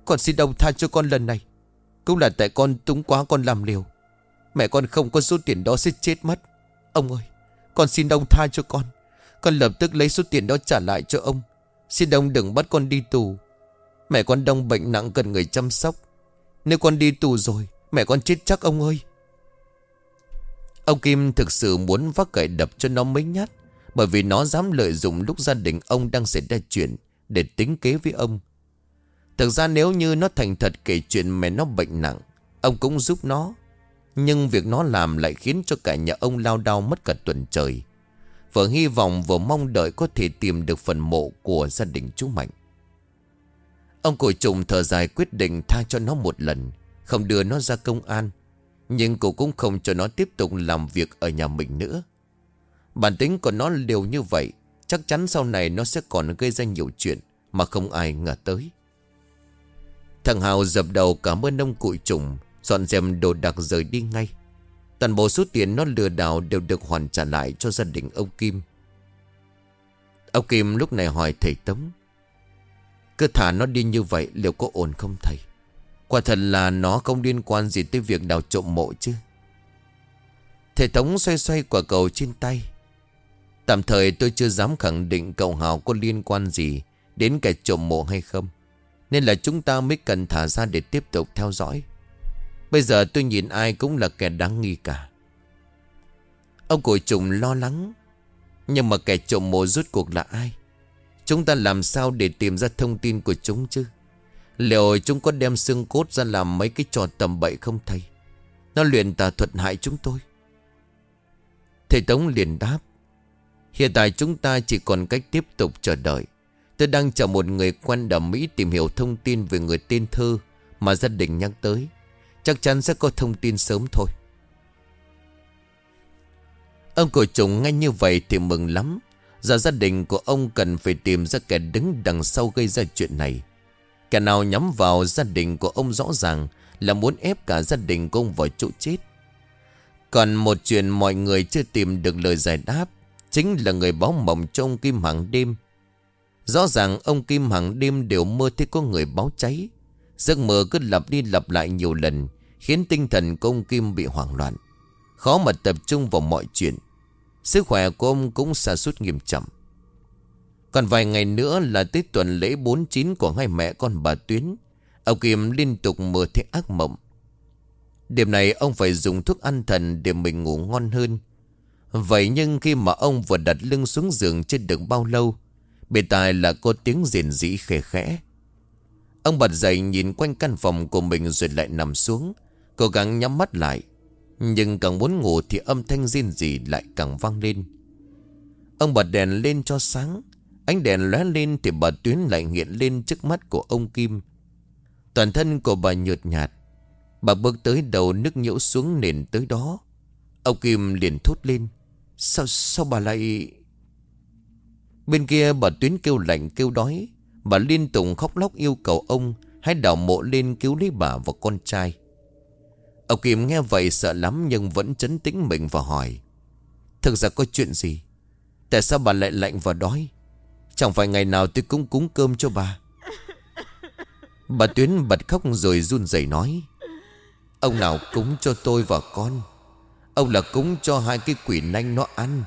Speaker 1: Con xin ông tha cho con lần này, Cũng là tại con túng quá con làm liều. Mẹ con không có số tiền đó sẽ chết mất. Ông ơi, Con xin ông tha cho con. Con lập tức lấy số tiền đó trả lại cho ông. Xin ông đừng bắt con đi tù. Mẹ con đông bệnh nặng cần người chăm sóc. Nếu con đi tù rồi, Mẹ con chết chắc ông ơi. Ông Kim thực sự muốn vác cậy đập cho nó mấy nhát, Bởi vì nó dám lợi dụng lúc gia đình ông đang xảy ra chuyện Để tính kế với ông. Thực ra nếu như nó thành thật kể chuyện mẹ nó bệnh nặng, Ông cũng giúp nó. Nhưng việc nó làm lại khiến cho cả nhà ông lao đao mất cả tuần trời. Vừa hy vọng vừa mong đợi có thể tìm được phần mộ của gia đình chú Mạnh. Ông cổ trùng thở dài quyết định tha cho nó một lần, Không đưa nó ra công an, nhưng cô cũng không cho nó tiếp tục làm việc ở nhà mình nữa. Bản tính của nó liều như vậy, Chắc chắn sau này nó sẽ còn gây ra nhiều chuyện Mà không ai ngờ tới. Thằng Hào dập đầu cảm ơn ông cụi trùng Dọn dẹp đồ đạc rời đi ngay. Toàn bộ số tiền nó lừa đảo Đều được hoàn trả lại cho gia đình ông Kim. Ông Kim lúc này hỏi thầy Tống, Cứ thả nó đi như vậy Liệu có ổn không thầy? Quả thật là nó không liên quan gì tới việc đào trộm mộ chứ. Thầy Tống xoay xoay quả cầu trên tay. Tạm thời tôi chưa dám khẳng định cậu Hào có liên quan gì Đến kẻ trộm mộ hay không, Nên là chúng ta mới cần thả ra để tiếp tục theo dõi. Bây giờ tôi nhìn ai cũng là kẻ đáng nghi cả. Ông cổ trùng lo lắng. Nhưng mà kẻ trộm mộ rút cuộc là ai? Chúng ta làm sao để tìm ra thông tin của chúng chứ? Liệu chúng có đem xương cốt ra làm mấy cái trò tầm bậy không thầy? Nó luyện tà thuật hại chúng tôi. Thầy Tống liền đáp. Hiện tại chúng ta chỉ còn cách tiếp tục chờ đợi. Tôi đang chờ một người quen đầm Mỹ tìm hiểu thông tin về người tên Thơ Mà gia đình nhắc tới. Chắc chắn sẽ có thông tin sớm thôi. Ông cổ trùng ngay như vậy thì mừng lắm. Giờ gia đình của ông cần phải tìm ra kẻ đứng đằng sau gây ra chuyện này. Kẻ nào nhắm vào gia đình của ông rõ ràng Là muốn ép cả gia đình của ông vào chỗ chết. Còn một chuyện mọi người chưa tìm được lời giải đáp Chính là người báo mộng cho ông Kim hàng đêm. Rõ ràng ông Kim hàng đêm đều mơ thấy có người báo cháy. Giấc mơ cứ lặp đi lặp lại nhiều lần. Khiến tinh thần của ông Kim bị hoảng loạn Khó mà tập trung vào mọi chuyện Sức khỏe của ông cũng xa sút nghiêm trọng còn vài ngày nữa là tới tuần lễ 49 của hai mẹ con bà Tuyến. Ông Kim liên tục mơ thấy ác mộng. Đêm này ông phải dùng thuốc ăn thần để mình ngủ ngon hơn. Vậy nhưng khi mà ông vừa đặt lưng xuống giường trên được bao lâu, bề tài là có tiếng rền rĩ khẽ khẽ. Ông bật dậy nhìn quanh căn phòng của mình rồi lại nằm xuống, cố gắng nhắm mắt lại. Nhưng càng muốn ngủ thì âm thanh rên rỉ lại càng vang lên. Ông bật đèn lên cho sáng, Ánh đèn lóe lên thì bà Tuyến lại hiện lên trước mắt của ông Kim. Toàn thân của bà nhợt nhạt. Bà bước tới đầu nước nhũ xuống nền tới đó. Ông Kim liền thốt lên. Sao, sao bà lại... Bên kia bà Tuyến kêu lạnh kêu đói. Bà liên tục khóc lóc yêu cầu ông hãy đào mộ lên cứu lấy bà và con trai. Ông Kim nghe vậy sợ lắm nhưng vẫn chấn tĩnh mình và hỏi. Thực ra có chuyện gì? Tại sao bà lại lạnh và đói? Chẳng phải ngày nào tôi cũng cúng cơm cho bà Bà Tuyến bật khóc rồi run rẩy nói Ông nào cúng cho tôi và con Ông là cúng cho hai cái quỷ nanh nó ăn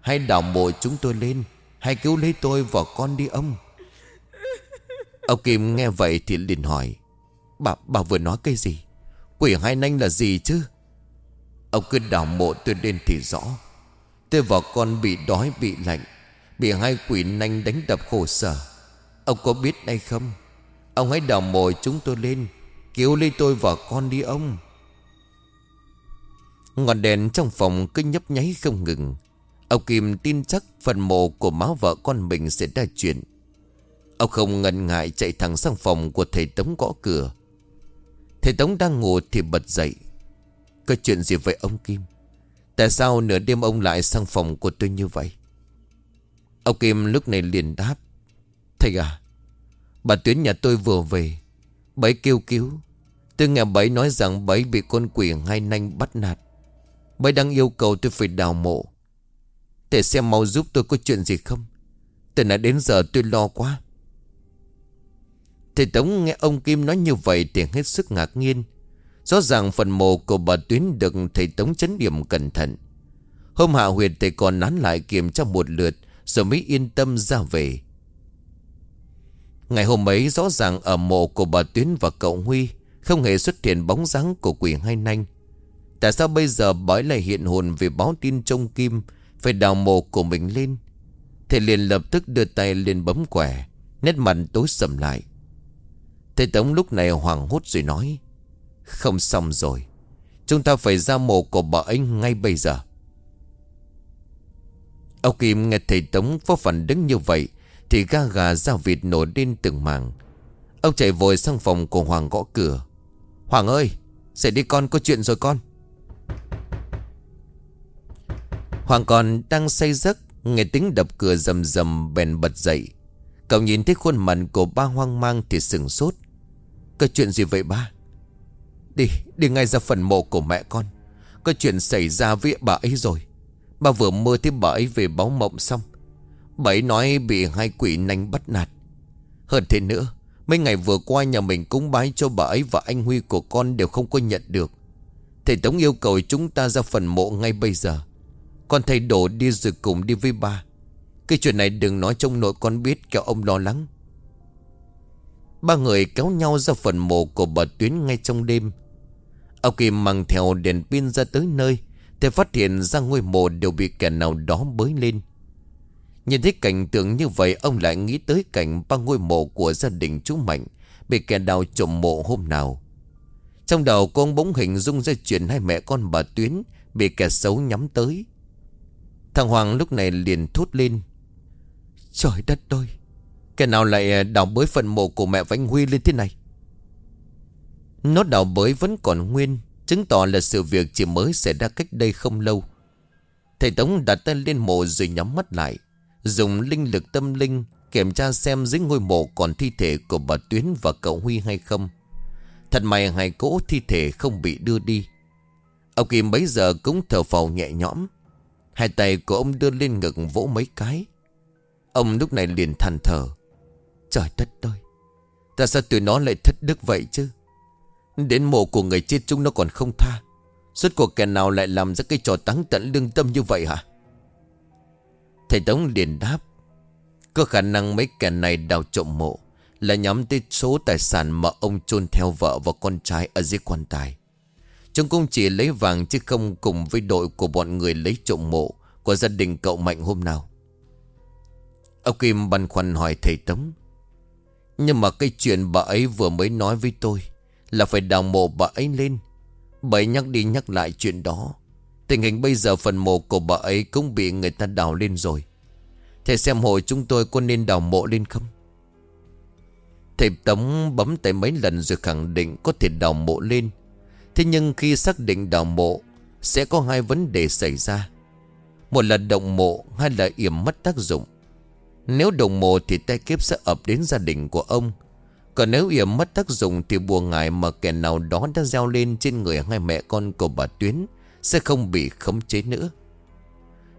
Speaker 1: Hay đào mộ chúng tôi lên Hay cứu lấy tôi và con đi ông Ông Kim nghe vậy thì liền hỏi Bà, bà vừa nói cái gì Quỷ hai nanh là gì chứ? Ông cứ đảo mộ tôi lên thì rõ. Tôi và con bị đói, bị lạnh. Bị hai quỷ nanh đánh đập khổ sở. Ông có biết hay không? Ông hãy đào mộ chúng tôi lên, Cứu lấy tôi và con đi ông. Ngọn đèn trong phòng cứ nhấp nháy không ngừng. Ông Kim tin chắc phần mộ của máu vợ con mình sẽ ra chuyện. Ông không ngần ngại chạy thẳng sang phòng của thầy Tống gõ cửa. Thầy Tống đang ngủ thì bật dậy. Có chuyện gì vậy ông Kim? Tại sao nửa đêm ông lại sang phòng của tôi như vậy? Ông Kim lúc này liền đáp. Thầy à Bà Tuyến nhà tôi vừa về. Bấy kêu cứu. Tôi nghe bấy nói rằng bấy bị con quỷ ngay nanh bắt nạt. Bấy đang yêu cầu tôi phải đào mộ. Thầy xem mau giúp tôi có chuyện gì không? Từ nãy đến giờ tôi lo quá. Thầy Tống nghe ông Kim nói như vậy thì hết sức ngạc nhiên. Rõ ràng phần mộ của bà Tuyến được thầy Tống chấn điểm cẩn thận. Hôm hạ huyệt thầy còn nán lại kiểm tra một lượt rồi mới yên tâm ra về. Ngày hôm ấy rõ ràng ở mộ của bà Tuyến và cậu Huy không hề xuất hiện bóng dáng của quỷ hai nanh. Tại sao bây giờ bói lại hiện hồn vì báo tin trông Kim phải đào mộ của mình lên? Thầy liền lập tức đưa tay lên bấm quẻ, nét mặt tối sầm lại. Thầy Tống lúc này hoảng hốt rồi nói, Không xong rồi, Chúng ta phải ra mộ của bà ấy ngay bây giờ. Ông Kim nghe thầy Tống phó phản đứng như vậy Thì ga gà ra vịt nổ lên từng mảng. Ông chạy vội sang phòng của Hoàng gõ cửa. Hoàng ơi Dậy đi con có chuyện rồi con. Hoàng còn đang say giấc, Nghe tiếng đập cửa rầm rầm bèn bật dậy. Cậu nhìn thấy khuôn mặt của ba hoang mang thì sừng sốt. Có chuyện gì vậy ba? Đi, đi ngay ra phần mộ của mẹ con. Có chuyện xảy ra với bà ấy rồi. Bà vừa mơ thấy bà ấy về báo mộng xong. Bà ấy nói bị hai quỷ nanh bắt nạt. Hơn thế nữa Mấy ngày vừa qua nhà mình cúng bái cho bà ấy và anh Huy của con đều không có nhận được. Thầy Tống yêu cầu chúng ta ra phần mộ ngay bây giờ. Con thầy đổ đi rồi cùng đi với ba. Cái chuyện này đừng nói trong nội con biết kéo ông lo lắng. Ba người kéo nhau ra phần mộ của bà Tuyến ngay trong đêm. Ông Kim mang theo đèn pin ra tới nơi, Thì phát hiện ra ngôi mộ đều bị kẻ nào đó bới lên. Nhìn thấy cảnh tượng như vậy, Ông lại nghĩ tới cảnh ba ngôi mộ của gia đình chú Mạnh Bị kẻ đào trộm mộ hôm nào. Trong đầu con bỗng hình dung ra chuyện hai mẹ con bà Tuyến Bị kẻ xấu nhắm tới. Thằng Hoàng lúc này liền thốt lên, Trời đất ơi kẻ nào lại à, đào bới phần mộ của mẹ Vánh Huy lên thế này? Nốt đào bới vẫn còn nguyên, Chứng tỏ là sự việc chỉ mới xảy ra cách đây không lâu. Thầy Tống đặt tay lên mộ rồi nhắm mắt lại, Dùng linh lực tâm linh Kiểm tra xem dưới ngôi mộ còn thi thể của bà Tuyến và cậu Huy hay không. Thật may hai cỗ thi thể không bị đưa đi. Ông Kim bấy giờ cũng thở phào nhẹ nhõm, Hai tay của ông đưa lên ngực vỗ mấy cái. Ông lúc này liền than thở. Trời đất ơi Tại sao tụi nó lại thất đức vậy chứ? Đến mộ của người chết chúng nó còn không tha. Suốt cuộc kẻ nào lại làm ra cái trò táng tận lương tâm như vậy hả? Thầy Tống liền đáp, Có khả năng mấy kẻ này đào trộm mộ Là nhắm tới số tài sản mà ông chôn theo vợ và con trai ở dưới quan tài. Chúng cũng chỉ lấy vàng chứ không cùng với đội của bọn người lấy trộm mộ Của gia đình cậu Mạnh hôm nào. Ông Kim băn khoăn hỏi thầy Tống nhưng mà cái chuyện bà ấy vừa mới nói với tôi Là phải đào mộ bà ấy lên. Bà ấy nhắc đi nhắc lại chuyện đó. Tình hình bây giờ phần mộ của bà ấy cũng bị người ta đào lên rồi. Thầy xem hồi chúng tôi có nên đào mộ lên không? Thầy Tống bấm tay mấy lần rồi khẳng định có thể đào mộ lên. Thế nhưng khi xác định đào mộ, Sẽ có hai vấn đề xảy ra. Một là động mộ, Hai là yểm mất tác dụng nếu đồng mộ thì tay kiếp sẽ ập đến gia đình của ông. Còn nếu yểm mất tác dụng Thì buồn ngại mà kẻ nào đó đã gieo lên trên người hai mẹ con của bà Tuyến Sẽ không bị khống chế nữa.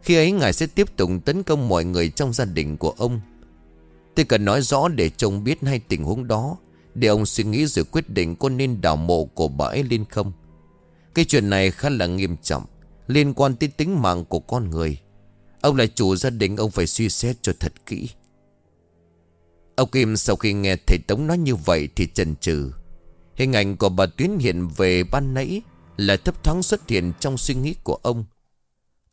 Speaker 1: Khi ấy ngài sẽ tiếp tục tấn công mọi người trong gia đình của ông. Tôi cần nói rõ để chồng biết hai tình huống đó, Để ông suy nghĩ rồi quyết định có nên đào mộ của bà ấy lên không. Cái chuyện này khá là nghiêm trọng, Liên quan tới tính mạng của con người. Ông là chủ gia đình, ông phải suy xét cho thật kỹ. Ông Kim sau khi nghe thầy Tống nói như vậy thì chần chừ. Hình ảnh của bà Tuyến hiện về ban nãy Là thấp thoáng xuất hiện trong suy nghĩ của ông.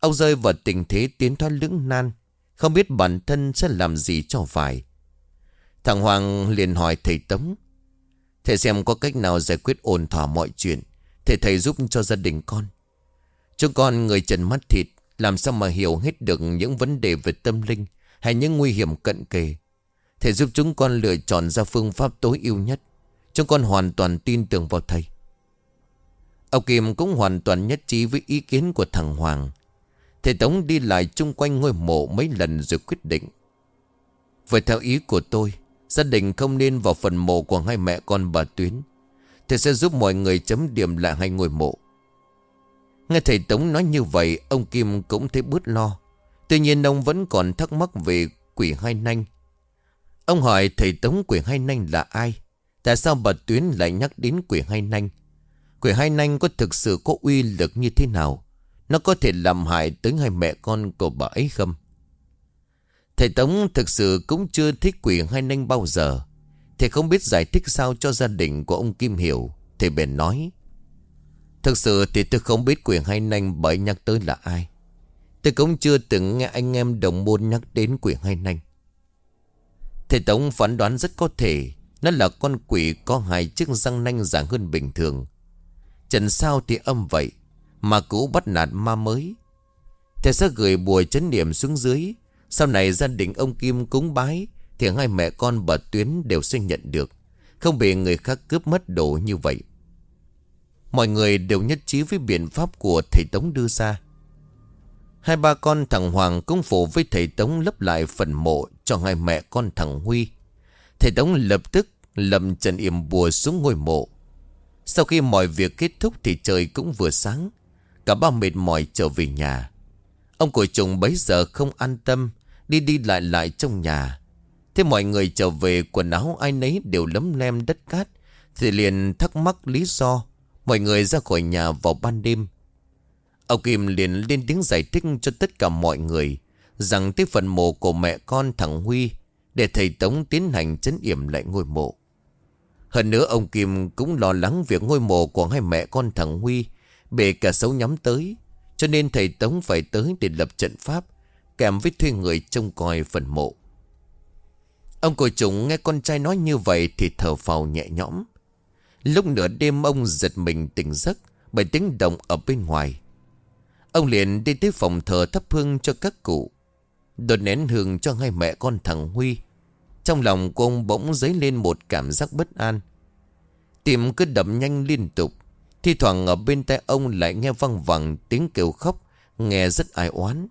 Speaker 1: Ông rơi vào tình thế tiến thoát lưỡng nan, Không biết bản thân sẽ làm gì cho phải Thằng Hoàng liền hỏi thầy Tống, Thầy xem có cách nào giải quyết ổn thỏa mọi chuyện, Thầy thầy giúp cho gia đình con. Chúng con người trần mắt thịt làm sao mà hiểu hết được những vấn đề về tâm linh Hay những nguy hiểm cận kề? Thầy giúp chúng con lựa chọn ra phương pháp tối ưu nhất Chúng con hoàn toàn tin tưởng vào thầy. Ông Kim cũng hoàn toàn nhất trí với ý kiến của thằng Hoàng. Thầy Tống đi lại chung quanh ngôi mộ mấy lần rồi quyết định. Vậy theo ý của tôi, Gia đình không nên vào phần mộ của hai mẹ con bà Tuyến. Thầy sẽ giúp mọi người chấm điểm lại hai ngôi mộ. Nghe thầy Tống nói như vậy, Ông Kim cũng thấy bớt lo. Tuy nhiên ông vẫn còn thắc mắc về quỷ hai nanh. Ông hỏi thầy Tống quỷ hai nanh là ai? Tại sao bà Tuyến lại nhắc đến quỷ hai nanh? Quỷ hai nanh có thực sự có uy lực như thế nào? Nó có thể làm hại tới hai mẹ con của bà ấy không? Thầy Tống thực sự cũng chưa thích quỷ hai nanh bao giờ. Thầy không biết giải thích sao cho gia đình của ông Kim hiểu, Thầy bèn nói. Thực sự thì tôi không biết quỷ hai nanh bởi nhắc tới là ai. Tôi cũng chưa từng nghe anh em đồng môn nhắc đến quỷ hai nanh. Thầy Tống phán đoán rất có thể Nó là con quỷ có hai chiếc răng nanh dạng hơn bình thường. Trần sao thì âm vậy, Mà cũ bắt nạt ma mới. Thầy sẽ gửi bùa chấn niệm xuống dưới. Sau này gia đình ông Kim cúng bái Thì hai mẹ con bà Tuyến đều sẽ nhận được. Không bị người khác cướp mất đồ như vậy. Mọi người đều nhất trí với biện pháp của thầy Tống đưa ra Hai ba con thằng Hoàng cũng phụ với thầy Tống lấp lại phần mộ cho hai mẹ con thằng Huy. Thầy Tống lập tức lầm trần yểm bùa xuống ngôi mộ. Sau khi mọi việc kết thúc thì trời cũng vừa sáng. Cả ba mệt mỏi trở về nhà. Ông cổ trùng bấy giờ không an tâm, đi đi lại lại trong nhà. Thế mọi người trở về quần áo ai nấy đều lấm lem đất cát. Thì liền thắc mắc lý do mọi người ra khỏi nhà vào ban đêm. Ông Kim liền lên tiếng giải thích cho tất cả mọi người rằng tới phần mộ của mẹ con thằng Huy để thầy Tống tiến hành chấn yểm lại ngôi mộ. Hơn nữa, ông Kim cũng lo lắng việc ngôi mộ của hai mẹ con thằng Huy bị cả xấu nhắm tới. Cho nên thầy Tống phải tới để lập trận pháp kèm với thuê người trông coi phần mộ. Ông cổ trùng nghe con trai nói như vậy thì thở phào nhẹ nhõm. Lúc nửa đêm ông giật mình tỉnh giấc bởi tiếng động ở bên ngoài. Ông liền đi tới phòng thờ thắp hương cho các cụ. Đột nén hương cho hai mẹ con thằng Huy. Trong lòng của ông bỗng dấy lên một cảm giác bất an. Tim cứ đập nhanh liên tục. Thi thoảng ở bên tai ông lại nghe văng vẳng tiếng kêu khóc, nghe rất ai oán.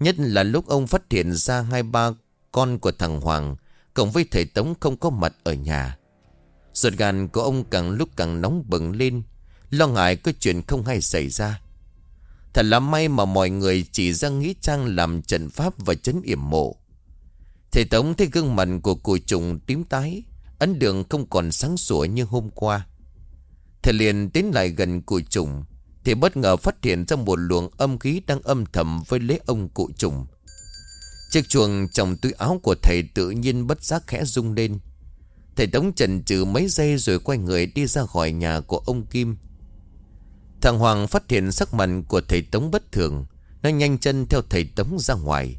Speaker 1: Nhất là lúc ông phát hiện ra hai ba con của thằng Hoàng, cộng với thầy Tống không có mặt ở nhà. Ruột gan của ông càng lúc càng nóng bừng lên, lo ngại có chuyện không hay xảy ra. Thật là may mà mọi người chỉ ra nghĩ trang làm trận pháp và chấn yểm mộ. Thầy Tống thấy gương mặt của cụ trùng tím tái, ấn đường không còn sáng sủa như hôm qua. Thầy liền tiến lại gần cụ trùng, thì bất ngờ phát hiện ra một luồng âm khí đang âm thầm với lấy ông cụ trùng. Chiếc chuồng trong túi áo của thầy tự nhiên bất giác khẽ rung lên. Thầy Tống chần chừ mấy giây rồi quay người đi ra khỏi nhà của ông Kim. Thằng Hoàng phát hiện sắc mặt của thầy Tống bất thường. Nó nhanh chân theo thầy Tống ra ngoài.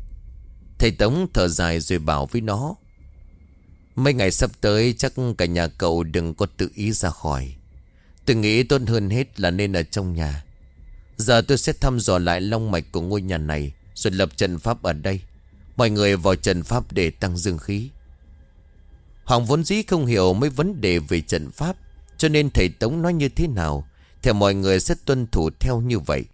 Speaker 1: Thầy Tống thở dài rồi bảo với nó. Mấy ngày sắp tới chắc cả nhà cậu đừng có tự ý ra khỏi. Tôi nghĩ tốt hơn hết là nên ở trong nhà. Giờ tôi sẽ thăm dò lại long mạch của ngôi nhà này rồi lập trận pháp ở đây. Mọi người vào trận pháp để tăng dương khí. Hoàng vốn dĩ không hiểu mấy vấn đề về trận pháp, cho nên thầy Tống nói như thế nào, thì mọi người sẽ tuân thủ theo như vậy.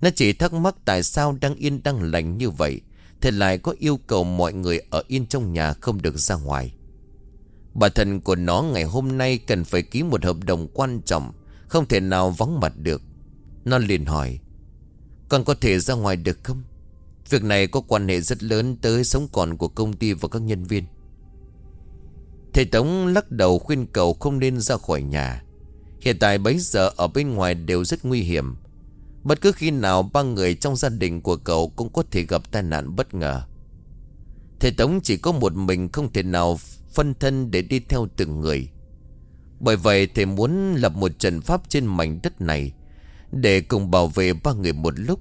Speaker 1: Nó chỉ thắc mắc tại sao đang yên đang lành như vậy, Thì lại có yêu cầu mọi người ở yên trong nhà không được ra ngoài. Bà thần của nó ngày hôm nay cần phải ký một hợp đồng quan trọng, Không thể nào vắng mặt được. Nó liền hỏi, Con có thể ra ngoài được không? Việc này có quan hệ rất lớn tới sống còn của công ty và các nhân viên. Thầy Tống lắc đầu khuyên cầu không nên ra khỏi nhà. Hiện tại bấy giờ ở bên ngoài đều rất nguy hiểm. Bất cứ khi nào ba người trong gia đình của cậu cũng có thể gặp tai nạn bất ngờ. Thầy Tống chỉ có một mình không thể nào phân thân để đi theo từng người. Bởi vậy thầy muốn lập một trận pháp trên mảnh đất này Để cùng bảo vệ ba người một lúc.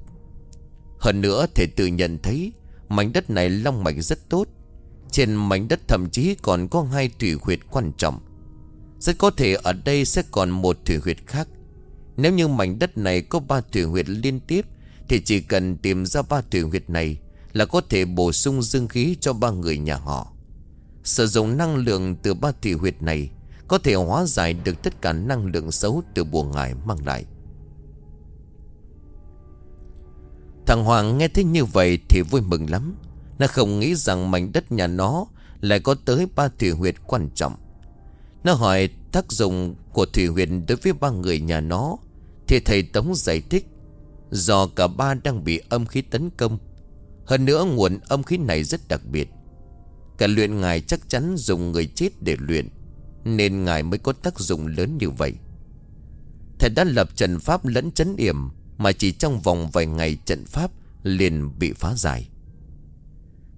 Speaker 1: Hơn nữa thầy tự nhận thấy Mảnh đất này long mạch rất tốt. Trên mảnh đất thậm chí còn có hai thủy huyệt quan trọng. Rất có thể ở đây sẽ còn một thủy huyệt khác. Nếu như mảnh đất này có ba thủy huyệt liên tiếp, Thì chỉ cần tìm ra ba thủy huyệt này Là có thể bổ sung dương khí cho ba người nhà họ. Sử dụng năng lượng từ ba thủy huyệt này Có thể hóa giải được tất cả năng lượng xấu từ bùa ngải mang lại. Thằng Hoàng nghe thấy như vậy thì vui mừng lắm. Nó không nghĩ rằng mảnh đất nhà nó Lại có tới ba thủy huyệt quan trọng. Nó hỏi tác dụng của thủy huyệt đối với ba người nhà nó. Thì thầy Tống giải thích, Do cả ba đang bị âm khí tấn công. Hơn nữa, nguồn âm khí này rất đặc biệt. Cả luyện ngài chắc chắn dùng người chết để luyện, Nên ngài mới có tác dụng lớn như vậy. Thầy đã lập trận pháp lẫn chấn yểm, Mà chỉ trong vòng vài ngày trận pháp liền bị phá giải.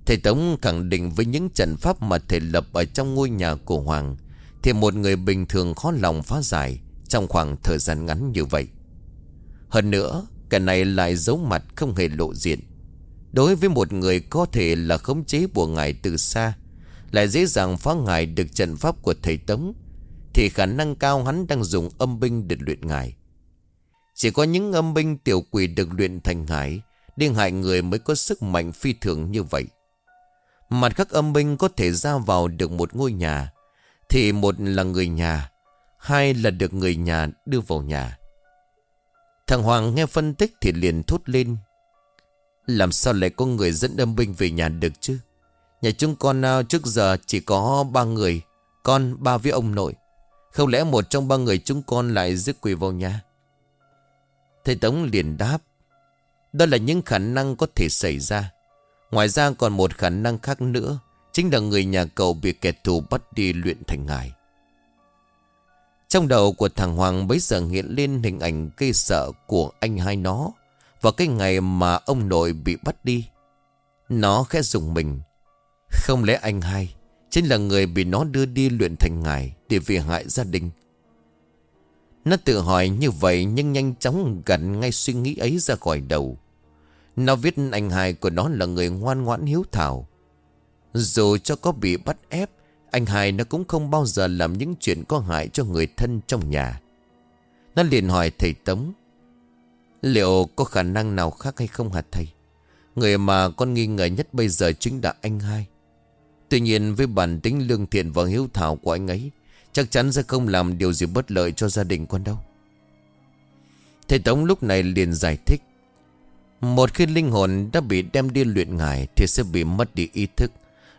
Speaker 1: Thầy Tống khẳng định với những trận pháp mà thầy lập ở trong ngôi nhà của Hoàng Thì một người bình thường khó lòng phá giải Trong khoảng thời gian ngắn như vậy. Hơn nữa Cái này lại giấu mặt không hề lộ diện. Đối với một người có thể là khống chế của ngài từ xa, Lại dễ dàng phá ngài được trận pháp của thầy Tống, Thì khả năng cao hắn đang dùng âm binh để luyện ngài. Chỉ có những âm binh tiểu quỷ được luyện thành ngài Điên hại người mới có sức mạnh phi thường như vậy. Mặt các âm binh có thể ra vào được một ngôi nhà. Thì một là người nhà Hai là được người nhà đưa vào nhà. Thằng Hoàng nghe phân tích thì liền thốt lên. Làm sao lại có người dẫn âm binh về nhà được chứ? Nhà chúng con nào trước giờ chỉ có ba người Con, ba với ông nội. Không lẽ một trong ba người chúng con lại rước quỷ vào nhà? Thầy Tống liền đáp. Đó là những khả năng có thể xảy ra. Ngoài ra còn một khả năng khác nữa, Chính là người nhà cậu bị kẻ thù bắt đi luyện thành ngài. Trong đầu của thằng Hoàng bấy giờ hiện lên hình ảnh cây sợ của anh hai nó và cái ngày mà ông nội bị bắt đi. Nó khẽ dùng mình. Không lẽ anh hai Chính là người bị nó đưa đi luyện thành ngài Để vì hại gia đình? Nó tự hỏi như vậy Nhưng nhanh chóng gắn ngay suy nghĩ ấy ra khỏi đầu. Nó viết anh hai của nó là người ngoan ngoãn hiếu thảo. Dù cho có bị bắt ép, Anh hai nó cũng không bao giờ làm những chuyện có hại cho người thân trong nhà. Nó liền hỏi thầy Tống, Liệu có khả năng nào khác hay không hả thầy? Người mà con nghi ngờ nhất bây giờ chính là anh hai. Tuy nhiên với bản tính lương thiện và hiếu thảo của anh ấy, Chắc chắn sẽ không làm điều gì bất lợi cho gia đình con đâu. Thầy Tống lúc này liền giải thích một khi linh hồn đã bị đem đi luyện ngài Thì sẽ bị mất đi ý thức.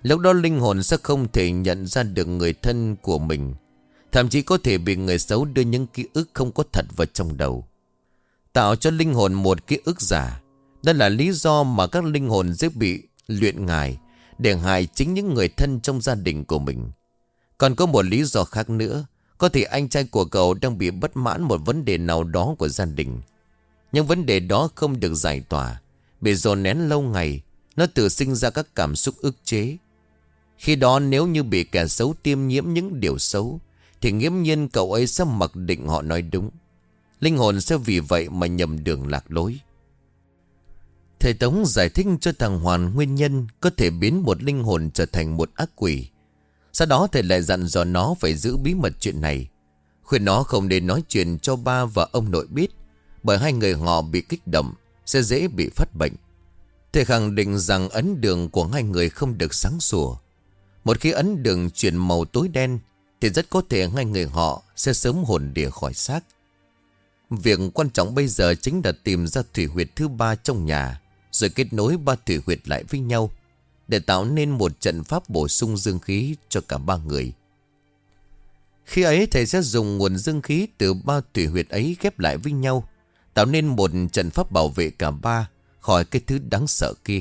Speaker 1: Lúc đó linh hồn sẽ không thể nhận ra được người thân của mình. Thậm chí có thể bị người xấu đưa những ký ức không có thật vào trong đầu. Tạo cho linh hồn một ký ức giả. Đó là lý do mà các linh hồn dễ bị luyện ngài Để hại chính những người thân trong gia đình của mình. Còn có một lý do khác nữa. Có thể anh trai của cậu đang bị bất mãn một vấn đề nào đó của gia đình. Nhưng vấn đề đó không được giải tỏa. Bị dồn nén lâu ngày, Nó tự sinh ra các cảm xúc ức chế. Khi đó nếu như bị kẻ xấu tiêm nhiễm những điều xấu, Thì nghiễm nhiên cậu ấy sẽ mặc định họ nói đúng. Linh hồn sẽ vì vậy mà nhầm đường lạc lối. Thầy Tống giải thích cho thằng Hoàn nguyên nhân Có thể biến một linh hồn trở thành một ác quỷ. Sau đó thầy lại dặn dò nó phải giữ bí mật chuyện này. Khuyên nó không nên nói chuyện cho ba và ông nội biết. Bởi hai người họ bị kích động, Sẽ dễ bị phát bệnh. Thầy khẳng định rằng ấn đường của hai người không được sáng sủa. Một khi ấn đường chuyển màu tối đen, Thì rất có thể hai người họ sẽ sớm hồn địa khỏi xác. Việc quan trọng bây giờ chính là tìm ra thủy huyệt thứ ba trong nhà, Rồi kết nối ba thủy huyệt lại với nhau, Để tạo nên một trận pháp bổ sung dương khí cho cả ba người. Khi ấy, thầy sẽ dùng nguồn dương khí từ ba thủy huyệt ấy ghép lại với nhau Tạo nên một trận pháp bảo vệ cả ba khỏi cái thứ đáng sợ kia.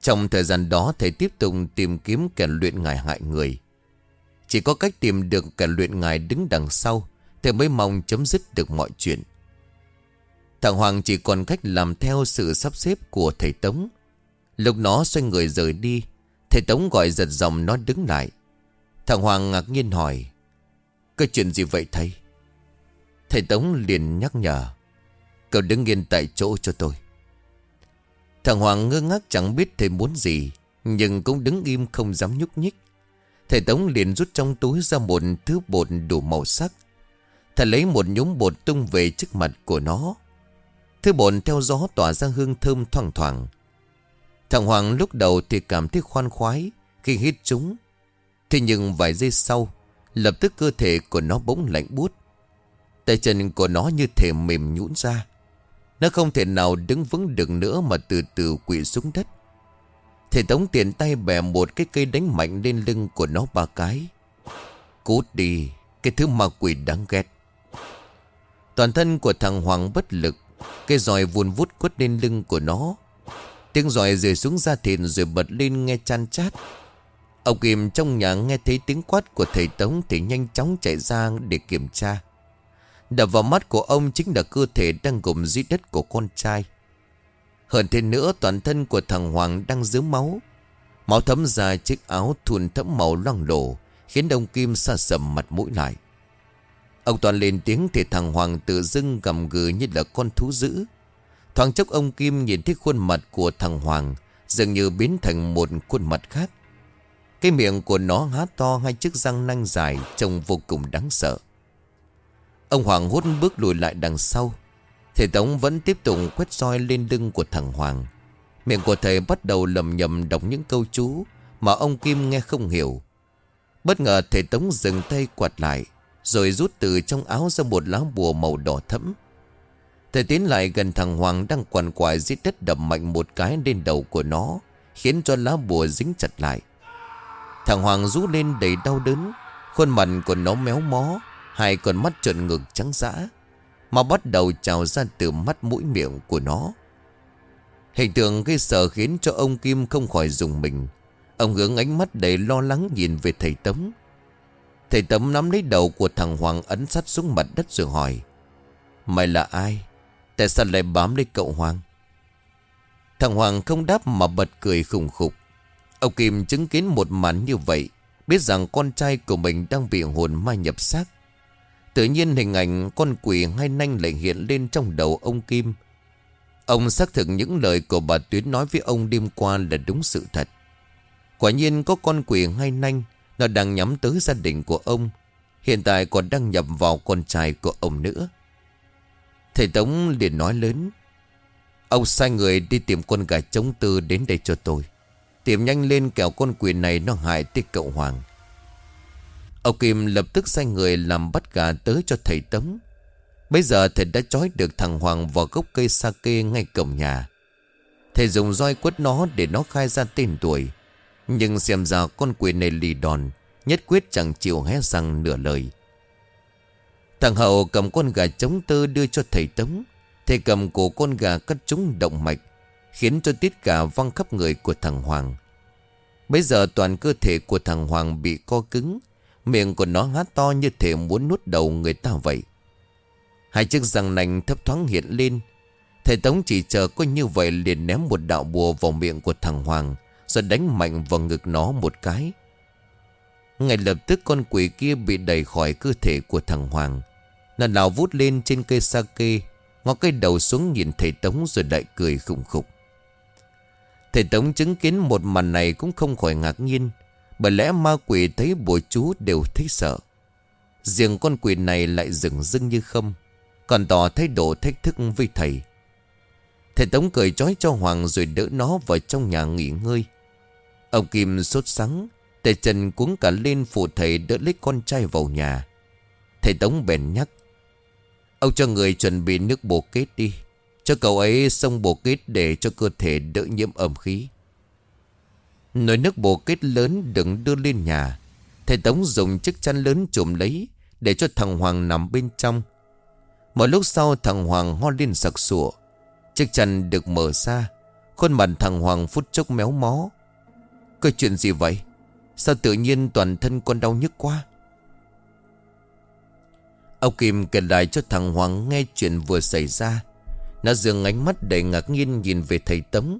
Speaker 1: Trong thời gian đó, thầy tiếp tục tìm kiếm kẻ luyện ngài hại người. Chỉ có cách tìm được kẻ luyện ngài đứng đằng sau, Thầy mới mong chấm dứt được mọi chuyện. Thằng Hoàng chỉ còn cách làm theo sự sắp xếp của thầy Tống. Lúc nó xoay người rời đi, Thầy Tống gọi giật dòng nó đứng lại. Thằng Hoàng ngạc nhiên hỏi, cái chuyện gì vậy thầy? Thầy Tống liền nhắc nhở Cậu đứng yên tại chỗ cho tôi. Thằng Hoàng ngơ ngác chẳng biết thầy muốn gì, Nhưng cũng đứng im không dám nhúc nhích. Thầy Tống liền rút trong túi ra một thứ bột đủ màu sắc. Thầy lấy một nhúm bột tung về trước mặt của nó. Thứ bột theo gió tỏa ra hương thơm thoang thoảng. Thằng Hoàng lúc đầu thì cảm thấy khoan khoái Khi hít chúng. Thế nhưng vài giây sau, Lập tức cơ thể của nó bỗng lạnh buốt. Tay chân của nó như thể mềm nhũn ra. Nó không thể nào đứng vững được nữa Mà từ từ quỵ xuống đất. Thầy Tống tiền tay bẻ một cái cây đánh mạnh lên lưng của nó ba cái. Cút đi, Cái thứ ma quỷ đáng ghét. Toàn thân của thằng Hoàng bất lực Cây giòi vùn vút quất lên lưng của nó. Tiếng giòi rơi xuống da thịt rồi bật lên nghe chan chát. Ông Kim trong nhà nghe thấy tiếng quát của thầy Tống Thì nhanh chóng chạy ra để kiểm tra. Đập vào mắt của ông chính là cơ thể đang gồm dưới đất của con trai. Hơn thế nữa, toàn thân của thằng Hoàng đang dướng máu. Máu thấm ra chiếc áo thùn thấm màu loang lổ, Khiến ông Kim xa sầm mặt mũi lại. Ông Toàn lên tiếng thì thằng Hoàng tự dưng gầm gừ như là con thú dữ. Thoáng chốc ông Kim nhìn thấy khuôn mặt của thằng Hoàng Dường như biến thành một khuôn mặt khác. Cái miệng của nó há to, hai chiếc răng nanh dài, Trông vô cùng đáng sợ. Ông Hoàng hốt bước lùi lại đằng sau. Thầy Tống vẫn tiếp tục quét roi lên lưng của thằng Hoàng. Miệng của thầy bắt đầu lầm nhầm đọc những câu chú Mà ông Kim nghe không hiểu. Bất ngờ thầy Tống dừng tay quạt lại, Rồi rút từ trong áo ra một lá bùa màu đỏ thẫm. Thầy tiến lại gần thằng Hoàng đang quằn quại dưới đất đập mạnh một cái lên đầu của nó, Khiến cho lá bùa dính chặt lại. Thằng Hoàng rú lên đầy đau đớn, Khuôn mặt của nó méo mó Hai con mắt trợn ngực trắng dã, Mà bắt đầu trào ra từ mắt mũi miệng của nó. Hình tượng gây sợ khiến cho ông Kim không khỏi dùng mình. Ông hướng ánh mắt đầy lo lắng nhìn về thầy Tấm. Thầy Tấm nắm lấy đầu của thằng Hoàng ấn sát xuống mặt đất rồi hỏi, Mày là ai? Tại sao lại bám lấy cậu Hoàng? Thằng Hoàng không đáp mà bật cười khủng khục. Ông Kim chứng kiến một màn như vậy, Biết rằng con trai của mình đang bị hồn ma nhập xác. Tự nhiên hình ảnh con quỷ hai nanh lại hiện lên trong đầu ông Kim. Ông xác thực những lời của bà Tuyến nói với ông đêm qua là đúng sự thật. Quả nhiên có con quỷ hai nanh, Nó đang nhắm tới gia đình của ông. Hiện tại còn đang nhập vào con trai của ông nữa. Thầy Tống liền nói lớn, Ông sai người đi tìm con gà chống tư đến đây cho tôi. Tìm nhanh lên kẻo con quỷ này nó hại tới cậu Hoàng. Ông Kim lập tức sai người làm bắt gà tới cho thầy Tống. Bây giờ thầy đã trói được thằng Hoàng vào gốc cây sake ngay cổng nhà. Thầy dùng roi quất nó để nó khai ra tên tuổi. Nhưng xem ra con quỷ này lì đòn, Nhất quyết chẳng chịu hé răng nửa lời. Thằng Hậu cầm con gà chống tơ đưa cho thầy Tống. Thầy cầm cổ con gà cắt trúng động mạch, Khiến cho tiết cả văng khắp người của thằng Hoàng. Bây giờ toàn cơ thể của thằng Hoàng bị co cứng Miệng của nó há to như thể muốn nuốt đầu người ta vậy. Hai chiếc răng nành thấp thoáng hiện lên. Thầy Tống chỉ chờ có như vậy liền ném một đạo bùa vào miệng của thằng Hoàng, Rồi đánh mạnh vào ngực nó một cái. Ngay lập tức con quỷ kia bị đẩy khỏi cơ thể của thằng Hoàng. Nó nào vút lên trên cây sake Ngó cây đầu xuống nhìn thầy Tống rồi lại cười khủng khục. Thầy Tống chứng kiến một màn này cũng không khỏi ngạc nhiên bởi lẽ ma quỷ thấy bùa chú đều thấy sợ. Riêng con quỷ này lại dừng dưng như không, Còn tỏ thái độ thách thức với thầy. Thầy Tống cười trói cho Hoàng rồi đỡ nó vào trong nhà nghỉ ngơi. Ông Kim sốt sắng, Tay chân cuống cả lên phụ thầy đỡ lấy con trai vào nhà. Thầy Tống bèn nhắc, Ông cho người chuẩn bị nước bồ kết đi, Cho cậu ấy xông bồ kết để cho cơ thể đỡ nhiễm ẩm khí. Nồi nước bồ kết lớn đừng đưa lên nhà. Thầy Tống dùng chiếc chăn lớn trùm lấy Để cho thằng Hoàng nằm bên trong. Một lúc sau, thằng Hoàng ho lên sặc sụa. Chiếc chăn được mở ra, Khuôn mặt thằng Hoàng phút chốc méo mó. Cái chuyện gì vậy? Sao tự nhiên toàn thân con đau nhức quá? Ông Kim kể lại cho thằng Hoàng nghe chuyện vừa xảy ra. Nó dường ánh mắt đầy ngạc nhiên nhìn về thầy Tống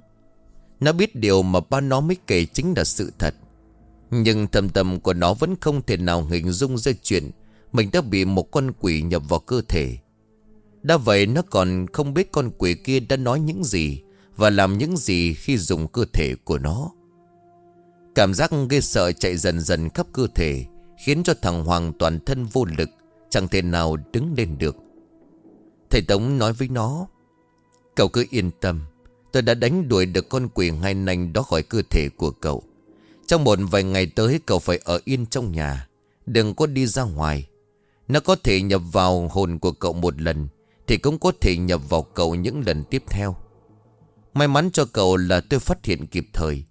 Speaker 1: nó biết điều mà ba nó mới kể chính là sự thật. Nhưng thầm tâm của nó vẫn không thể nào hình dung ra chuyện Mình đã bị một con quỷ nhập vào cơ thể. Đã vậy nó còn không biết con quỷ kia đã nói những gì Và làm những gì khi dùng cơ thể của nó. Cảm giác ghê sợ chạy dần dần khắp cơ thể Khiến cho thằng Hoàng toàn thân vô lực, Chẳng thể nào đứng lên được. Thầy Tống nói với nó, Cậu cứ yên tâm Tôi đã đánh đuổi được con quỷ ngay nành đó khỏi cơ thể của cậu. Trong một vài ngày tới, cậu phải ở yên trong nhà. Đừng có đi ra ngoài. Nó có thể nhập vào hồn của cậu một lần, Thì cũng có thể nhập vào cậu những lần tiếp theo. May mắn cho cậu là tôi phát hiện kịp thời.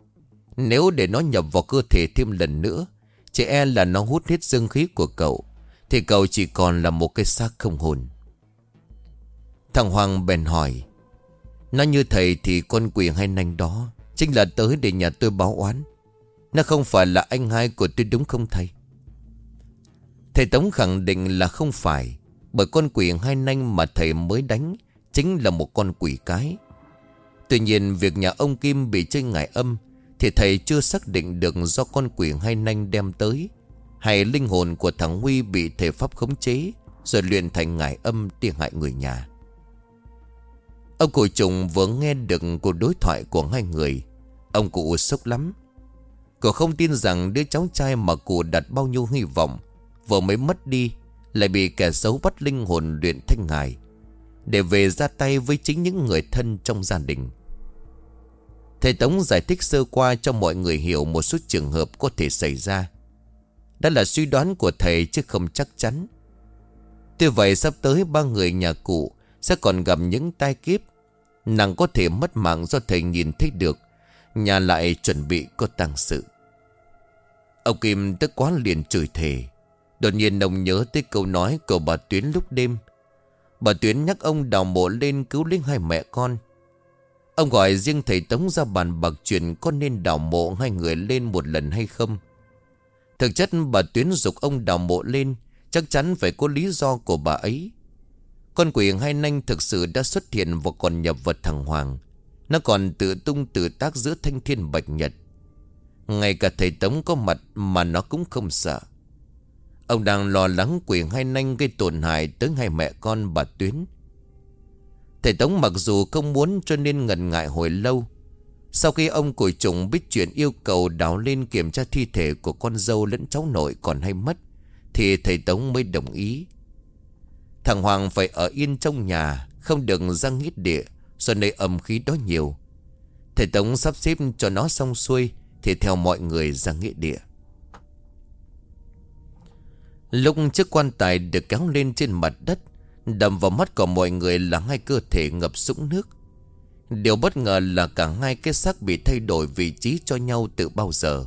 Speaker 1: Nếu để nó nhập vào cơ thể thêm lần nữa, Chỉ e là nó hút hết dương khí của cậu, Thì cậu chỉ còn là một cái xác không hồn. Thằng Hoàng bèn hỏi nó như thầy thì con quỷ hay nanh đó Chính là tới để nhà tôi báo oán. Nó không phải là anh hai của tôi đúng không thầy? Thầy Tống khẳng định là không phải, Bởi con quỷ hai nanh mà thầy mới đánh Chính là một con quỷ cái. Tuy nhiên, việc nhà ông Kim bị chơi ngải âm Thì thầy chưa xác định được do con quỷ hai nanh đem tới, Hay linh hồn của thằng Huy bị thể pháp khống chế Rồi luyện thành ngải âm tiên hại người nhà. Ông cụ trùng vừa nghe được cuộc đối thoại của hai người. Ông cụ sốc lắm. Cụ không tin rằng đứa cháu trai mà cụ đặt bao nhiêu hy vọng, Vừa mới mất đi, Lại bị kẻ xấu bắt linh hồn luyện thanh ngài, Để về ra tay với chính những người thân trong gia đình. Thầy Tống giải thích sơ qua cho mọi người hiểu một số trường hợp có thể xảy ra. Đó là suy đoán của thầy chứ không chắc chắn. Tuy vậy sắp tới ba người nhà cụ Sẽ còn gặp những tai kiếp Nàng có thể mất mạng do thầy nhìn thấy được. Nhà lại chuẩn bị có tăng sự. Ông Kim tức quá liền chửi thề. Đột nhiên ông nhớ tới câu nói của bà Tuyến lúc đêm. Bà Tuyến nhắc ông đào mộ lên cứu lấy hai mẹ con. Ông gọi riêng thầy Tống ra bàn bạc chuyện có nên đào mộ hai người lên một lần hay không. Thực chất bà Tuyến dục ông đào mộ lên, Chắc chắn phải có lý do của bà ấy con quỷ hai nanh thực sự đã xuất hiện và còn nhập vật thằng Hoàng. Nó còn tự tung tự tác giữa thanh thiên bạch nhật. Ngay cả thầy Tống có mặt mà nó cũng không sợ. Ông đang lo lắng quỷ hai nanh gây tổn hại tới hai mẹ con bà Tuyến. Thầy Tống mặc dù không muốn cho nên ngần ngại hồi lâu. Sau khi ông cổi trùng biết chuyện yêu cầu đào lên kiểm tra thi thể của con dâu lẫn cháu nội còn hay mất, thì thầy Tống mới đồng ý. Thằng Hoàng phải ở yên trong nhà, Không được ra nghít địa, Do nơi âm khí đó nhiều. Thầy Tống sắp xếp cho nó xong xuôi, Thì theo mọi người ra nghĩa địa. Lúc chiếc quan tài được kéo lên trên mặt đất, Đầm vào mắt của mọi người là hai cơ thể ngập sũng nước. Điều bất ngờ là cả hai cái xác bị thay đổi vị trí cho nhau từ bao giờ.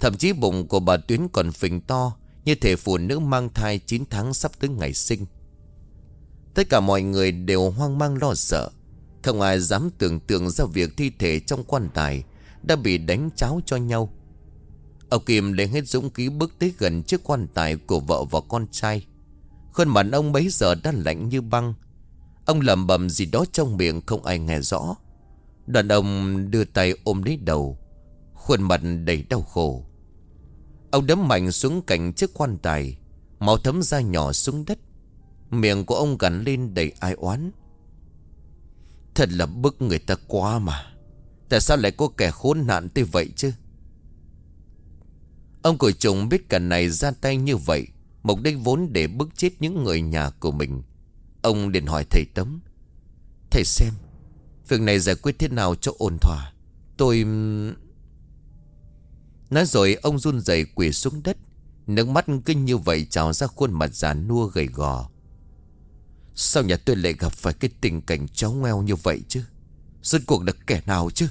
Speaker 1: Thậm chí bụng của bà Tuyến còn phình to, Như thể phụ nữ mang thai 9 tháng sắp tới ngày sinh. Tất cả mọi người đều hoang mang lo sợ. Không ai dám tưởng tượng ra việc thi thể trong quan tài Đã bị đánh cháo cho nhau. Ông Kim lấy hết dũng khí bước tới gần chiếc quan tài của vợ và con trai. Khuôn mặt ông bấy giờ đã lạnh như băng. Ông lầm bầm gì đó trong miệng không ai nghe rõ. Đàn ông đưa tay ôm lấy đầu. Khuôn mặt đầy đau khổ. Ông đấm mạnh xuống cạnh chiếc quan tài. Máu thấm ra nhỏ xuống đất. Miệng của ông gắn lên đầy ai oán. Thật là bức người ta quá mà. Tại sao lại có kẻ khốn nạn tới vậy chứ? Ông cổi trùng biết cả này ra tay như vậy, Mục đích vốn để bức chết những người nhà của mình. Ông liền hỏi thầy Tấm, Thầy xem, Việc này giải quyết thế nào cho ổn thỏa? Tôi... Nói rồi ông run rẩy quỳ xuống đất, Nước mắt cứ như vậy trào ra khuôn mặt già nua gầy gò. Sao nhà tôi lại gặp phải cái tình cảnh cháu ngoeo như vậy chứ? Rốt cuộc là kẻ nào chứ?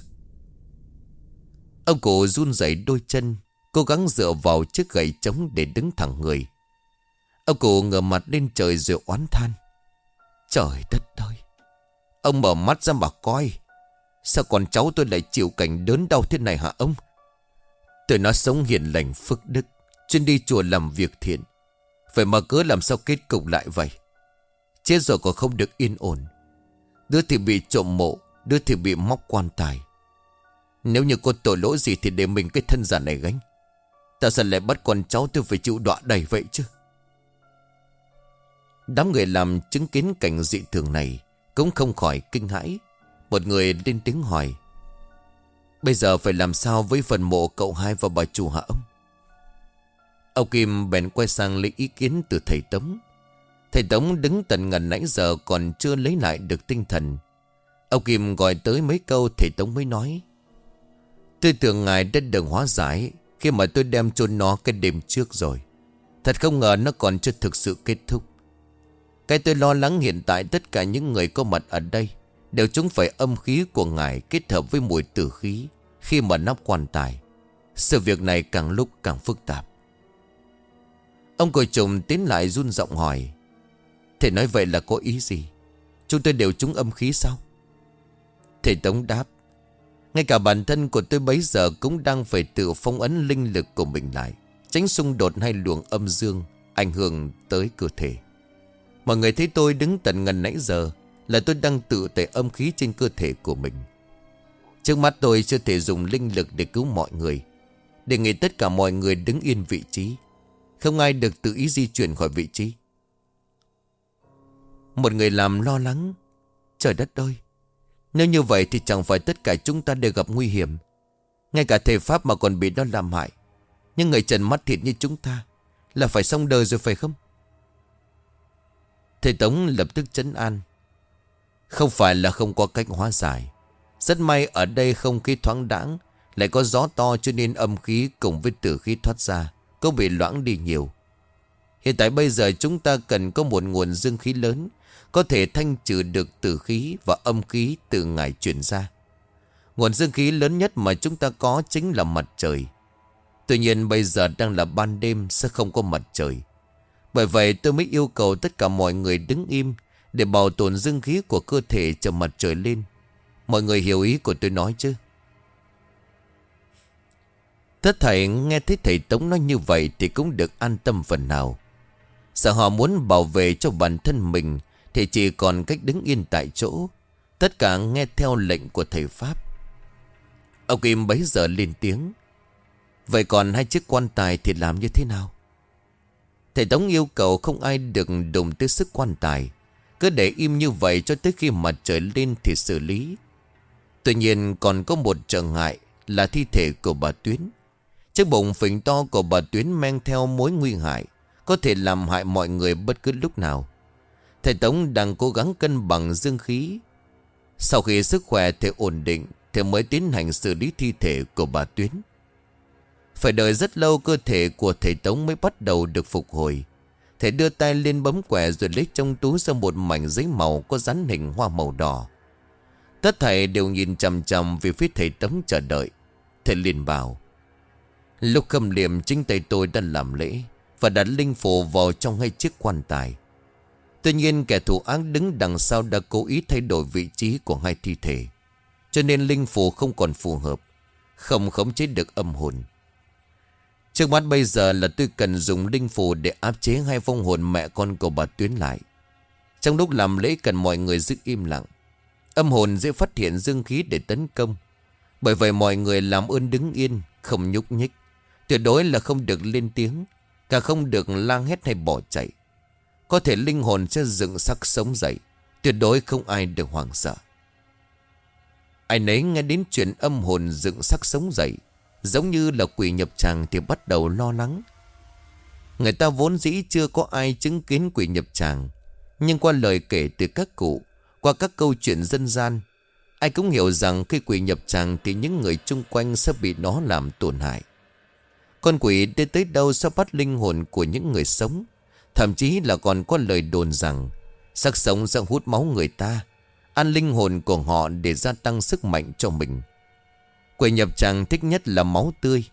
Speaker 1: Ông cụ run rẩy đôi chân, Cố gắng dựa vào chiếc gậy trống để đứng thẳng người. Ông cụ ngửa mặt lên trời rồi oán than. Trời đất ơi! Ông mở mắt ra mà coi. Sao con cháu tôi lại chịu cảnh đớn đau thế này hả ông? Tôi nó sống hiền lành phước đức, Chuyên đi chùa làm việc thiện. Vậy mà cứ làm sao kết cục lại vậy? Chết rồi còn không được yên ổn. Đứa thì bị trộm mộ, Đứa thì bị móc quan tài. Nếu như có tội lỗi gì Thì để mình cái thân giả này gánh. Tại sao lại bắt con cháu tôi phải chịu đọa đầy vậy chứ? Đám người làm chứng kiến cảnh dị thường này Cũng không khỏi kinh hãi. Một người lên tiếng hỏi, Bây giờ phải làm sao với phần mộ cậu hai và bà chủ hả ông? Ông Kim bèn quay sang lấy ý kiến từ thầy Tống Thầy Tống đứng tận ngần nãy giờ còn chưa lấy lại được tinh thần. Ông Kim gọi tới mấy câu thầy Tống mới nói. Tôi tưởng ngài đã được hóa giải Khi mà tôi đem chôn nó cái đêm trước rồi. Thật không ngờ nó còn chưa thực sự kết thúc. Cái tôi lo lắng hiện tại tất cả những người có mặt ở đây Đều chúng phải âm khí của ngài kết hợp với mùi tử khí Khi mà nắp quan tài. Sự việc này càng lúc càng phức tạp. Ông cội trùng tiến lại run giọng hỏi. Thầy nói vậy là có ý gì? Chúng tôi đều trúng âm khí sao? Thầy Tống đáp, Ngay cả bản thân của tôi bấy giờ Cũng đang phải tự phong ấn linh lực của mình lại, Tránh xung đột hay luồng âm dương Ảnh hưởng tới cơ thể. Mọi người thấy tôi đứng tận ngần nãy giờ Là tôi đang tự tẩy âm khí trên cơ thể của mình. Trước mắt tôi chưa thể dùng linh lực để cứu mọi người. Đề nghị tất cả mọi người đứng yên vị trí. Không ai được tự ý di chuyển khỏi vị trí. Một người làm lo lắng. Trời đất ơi, Nếu như vậy thì chẳng phải tất cả chúng ta đều gặp nguy hiểm. Ngay cả thầy Pháp mà còn bị nó làm hại. Nhưng người trần mắt thịt như chúng ta Là phải xong đời rồi phải không? Thầy Tống lập tức chấn an. Không phải là không có cách hóa giải. Rất may ở đây không khí thoáng đãng, Lại có gió to cho nên âm khí cùng với tử khí thoát ra Cũng bị loãng đi nhiều. Hiện tại bây giờ chúng ta cần có một nguồn dương khí lớn có thể thanh trừ được tử khí và âm khí từ ngài chuyển ra. Nguồn dương khí lớn nhất mà chúng ta có chính là mặt trời. Tuy nhiên bây giờ đang là ban đêm sẽ không có mặt trời. Bởi vậy tôi mới yêu cầu tất cả mọi người đứng im Để bảo tồn dương khí của cơ thể chờ mặt trời lên. Mọi người hiểu ý của tôi nói chứ? Tất thầy nghe thấy thầy Tống nói như vậy Thì cũng được an tâm phần nào. Sợ họ muốn bảo vệ cho bản thân mình thì chỉ còn cách đứng yên tại chỗ. Tất cả nghe theo lệnh của thầy Pháp. Ông Kim bấy giờ lên tiếng. Vậy còn hai chiếc quan tài thì làm như thế nào? Thầy Tống yêu cầu không ai được đụng tới sức quan tài. Cứ để im như vậy cho tới khi mặt trời lên thì xử lý. Tuy nhiên còn có một trở ngại là thi thể của bà Tuyến. Chiếc bụng phình to của bà Tuyến mang theo mối nguy hại, Có thể làm hại mọi người bất cứ lúc nào. Thầy Tống đang cố gắng cân bằng dương khí. Sau khi sức khỏe thể ổn định, thầy mới tiến hành xử lý thi thể của bà Tuyến. Phải đợi rất lâu cơ thể của thầy Tống mới bắt đầu được phục hồi. Thầy đưa tay lên bấm quẻ rồi lấy trong túi ra một mảnh giấy màu có rắn hình hoa màu đỏ. Tất thầy đều nhìn chằm chằm về phía thầy Tống chờ đợi. Thầy liền bảo, Lúc khâm liệm chính tay tôi đã làm lễ Và đặt linh phù vào trong hai chiếc quan tài. Tuy nhiên kẻ thủ ác đứng đằng sau đã cố ý thay đổi vị trí của hai thi thể. Cho nên linh phù không còn phù hợp, Không khống chế được âm hồn. Trước mắt bây giờ là tôi cần dùng linh phù để áp chế hai vong hồn mẹ con của bà Tuyến lại. Trong lúc làm lễ cần mọi người giữ im lặng. Âm hồn dễ phát hiện dương khí để tấn công. Bởi vậy mọi người làm ơn đứng yên, Không nhúc nhích. Tuyệt đối là không được lên tiếng, Cả không được lang hét hay bỏ chạy. Có thể linh hồn sẽ dựng sắc sống dậy, Tuyệt đối không ai được hoảng sợ. Ai nấy nghe đến chuyện âm hồn dựng sắc sống dậy, Giống như là quỷ nhập tràng thì bắt đầu lo lắng. Người ta vốn dĩ chưa có ai chứng kiến quỷ nhập tràng, Nhưng qua lời kể từ các cụ, Qua các câu chuyện dân gian, Ai cũng hiểu rằng khi quỷ nhập tràng Thì những người chung quanh sẽ bị nó làm tổn hại. Con quỷ đi tới đâu sẽ bắt linh hồn của những người sống? Thậm chí là còn có lời đồn rằng Sắc sống sẽ hút máu người ta, Ăn linh hồn của họ để gia tăng sức mạnh cho mình. Quỷ nhập tràng thích nhất là máu tươi,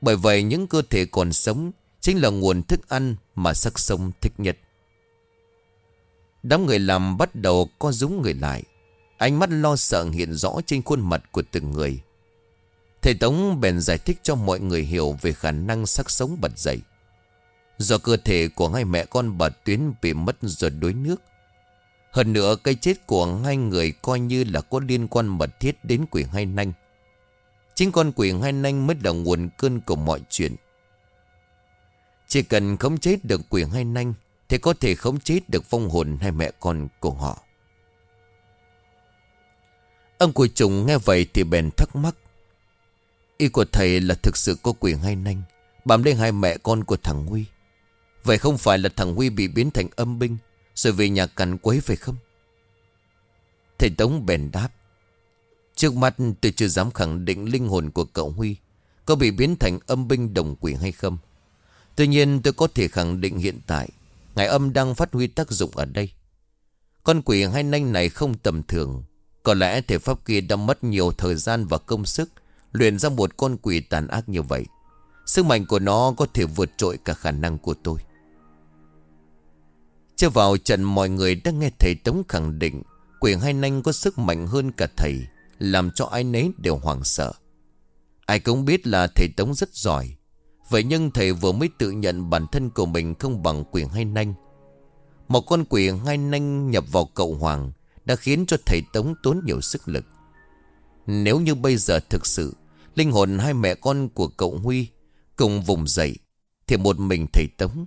Speaker 1: Bởi vậy những cơ thể còn sống Chính là nguồn thức ăn mà sắc sống thích nhất. Đám người làm bắt đầu co rúm người lại, Ánh mắt lo sợ hiện rõ trên khuôn mặt của từng người. Thầy Tống bèn giải thích cho mọi người hiểu về khả năng sắc sống bật dậy. Do cơ thể của hai mẹ con bà Tuyến bị mất do đuối nước. Hơn nữa cái chết của hai người coi như là có liên quan mật thiết đến quỷ hai nanh. Chính con quỷ hai nanh mới là nguồn cơn của mọi chuyện. Chỉ cần khống chế được quỷ hai nanh, Thì có thể khống chế được vong hồn hai mẹ con của họ Ông của trùng nghe vậy thì bèn thắc mắc Ý của thầy là thực sự có quỷ hai nanh Bám lên hai mẹ con của thằng Huy Vậy không phải là thằng Huy bị biến thành âm binh, Rồi về nhà cằn quấy phải không? Thầy Tống bèn đáp. Trước mắt tôi chưa dám khẳng định linh hồn của cậu Huy Có bị biến thành âm binh đồng quỷ hay không. Tuy nhiên tôi có thể khẳng định hiện tại, Ngài âm đang phát huy tác dụng ở đây. Con quỷ hai nanh này không tầm thường, Có lẽ thể pháp kia đã mất nhiều thời gian và công sức Luyện ra một con quỷ tàn ác như vậy. Sức mạnh của nó có thể vượt trội cả khả năng của tôi. Chưa vào trận mọi người đã nghe thầy Tống khẳng định, Quỷ hai nanh có sức mạnh hơn cả thầy, Làm cho ai nấy đều hoảng sợ. Ai cũng biết là thầy Tống rất giỏi, Vậy nhưng thầy vừa mới tự nhận bản thân của mình không bằng quỷ hai nanh. Một con quỷ hai nanh nhập vào cậu Hoàng Đã khiến cho thầy Tống tốn nhiều sức lực. Nếu như bây giờ thực sự, Linh hồn hai mẹ con của cậu Huy Cùng vùng dậy Thì một mình thầy Tống